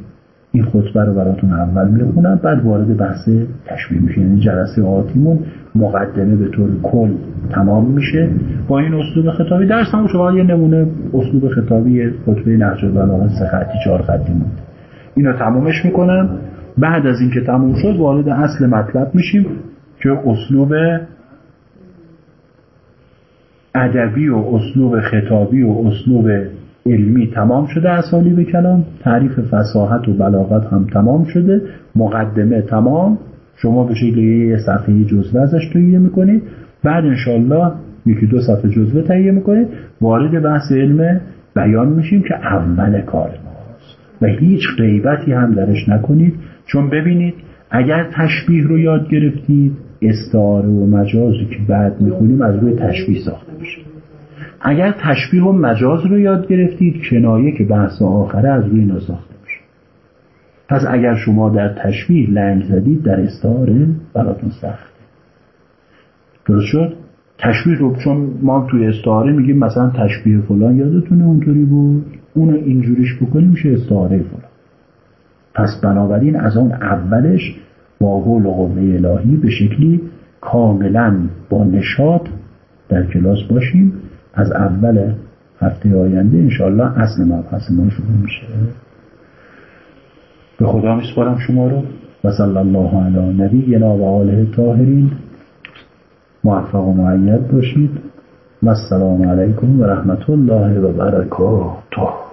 [SPEAKER 1] این خطبه رو براتون اول می‌خونم. بعد وارد بحث تشبیه میشه یعنی جلسه آتیمون مقدمه به طور کل تمام میشه. با این اسلوب خطابی درس هم شما یه نمونه اسلوب خطابی خطبه نهج البلاغه سه خطی چهار خطی بود اینو تمامش می‌کنم. بعد از اینکه تموم شد وارد اصل مطلب میشیم که اسلوب ادبی و اسلوب خطابی و اسلوب علمی تمام شده اسالی کلام. تعریف فساحت و بلاغت هم تمام شده. مقدمه تمام. شما به شکل یه صفحه جزوه ازش تهیه می‌کنید. بعد انشالله یکی دو صفحه جزوه تهیه می‌کنید. وارد بحث علم بیان میشیم که اول کار ماست. و هیچ غیبتی هم درش نکنید. چون ببینید اگر تشبیه رو یاد گرفتید استعاره و مجازی که بعد می‌خونیم از روی تشبیه ساخته میشه. اگر تشبیه و مجاز رو یاد گرفتید کنایه که بحث آخره از روی اینا ساخته میشه پس اگر شما در تشبیه لنگ زدید در استعاره براتون سخت درست شد؟ تشبیه رو چون ما توی استعاره میگیم مثلا تشبیه فلان یادتونه اونطوری بود؟ اونو اینجوریش بکنیم میشه استعاره فلان. پس بنابراین از آن اولش با حول و قوه الهی به شکلی کاملا با نشاط در کلاس باشیم. از اول هفته آینده انشاءالله اصل مبحث ما شروع میشه. به خدا میسپارم شما رو. و صلی الله علی نبینا و آله طاهرین. موفق و معید باشید. و السلام علیکم و رحمت الله و برکاته.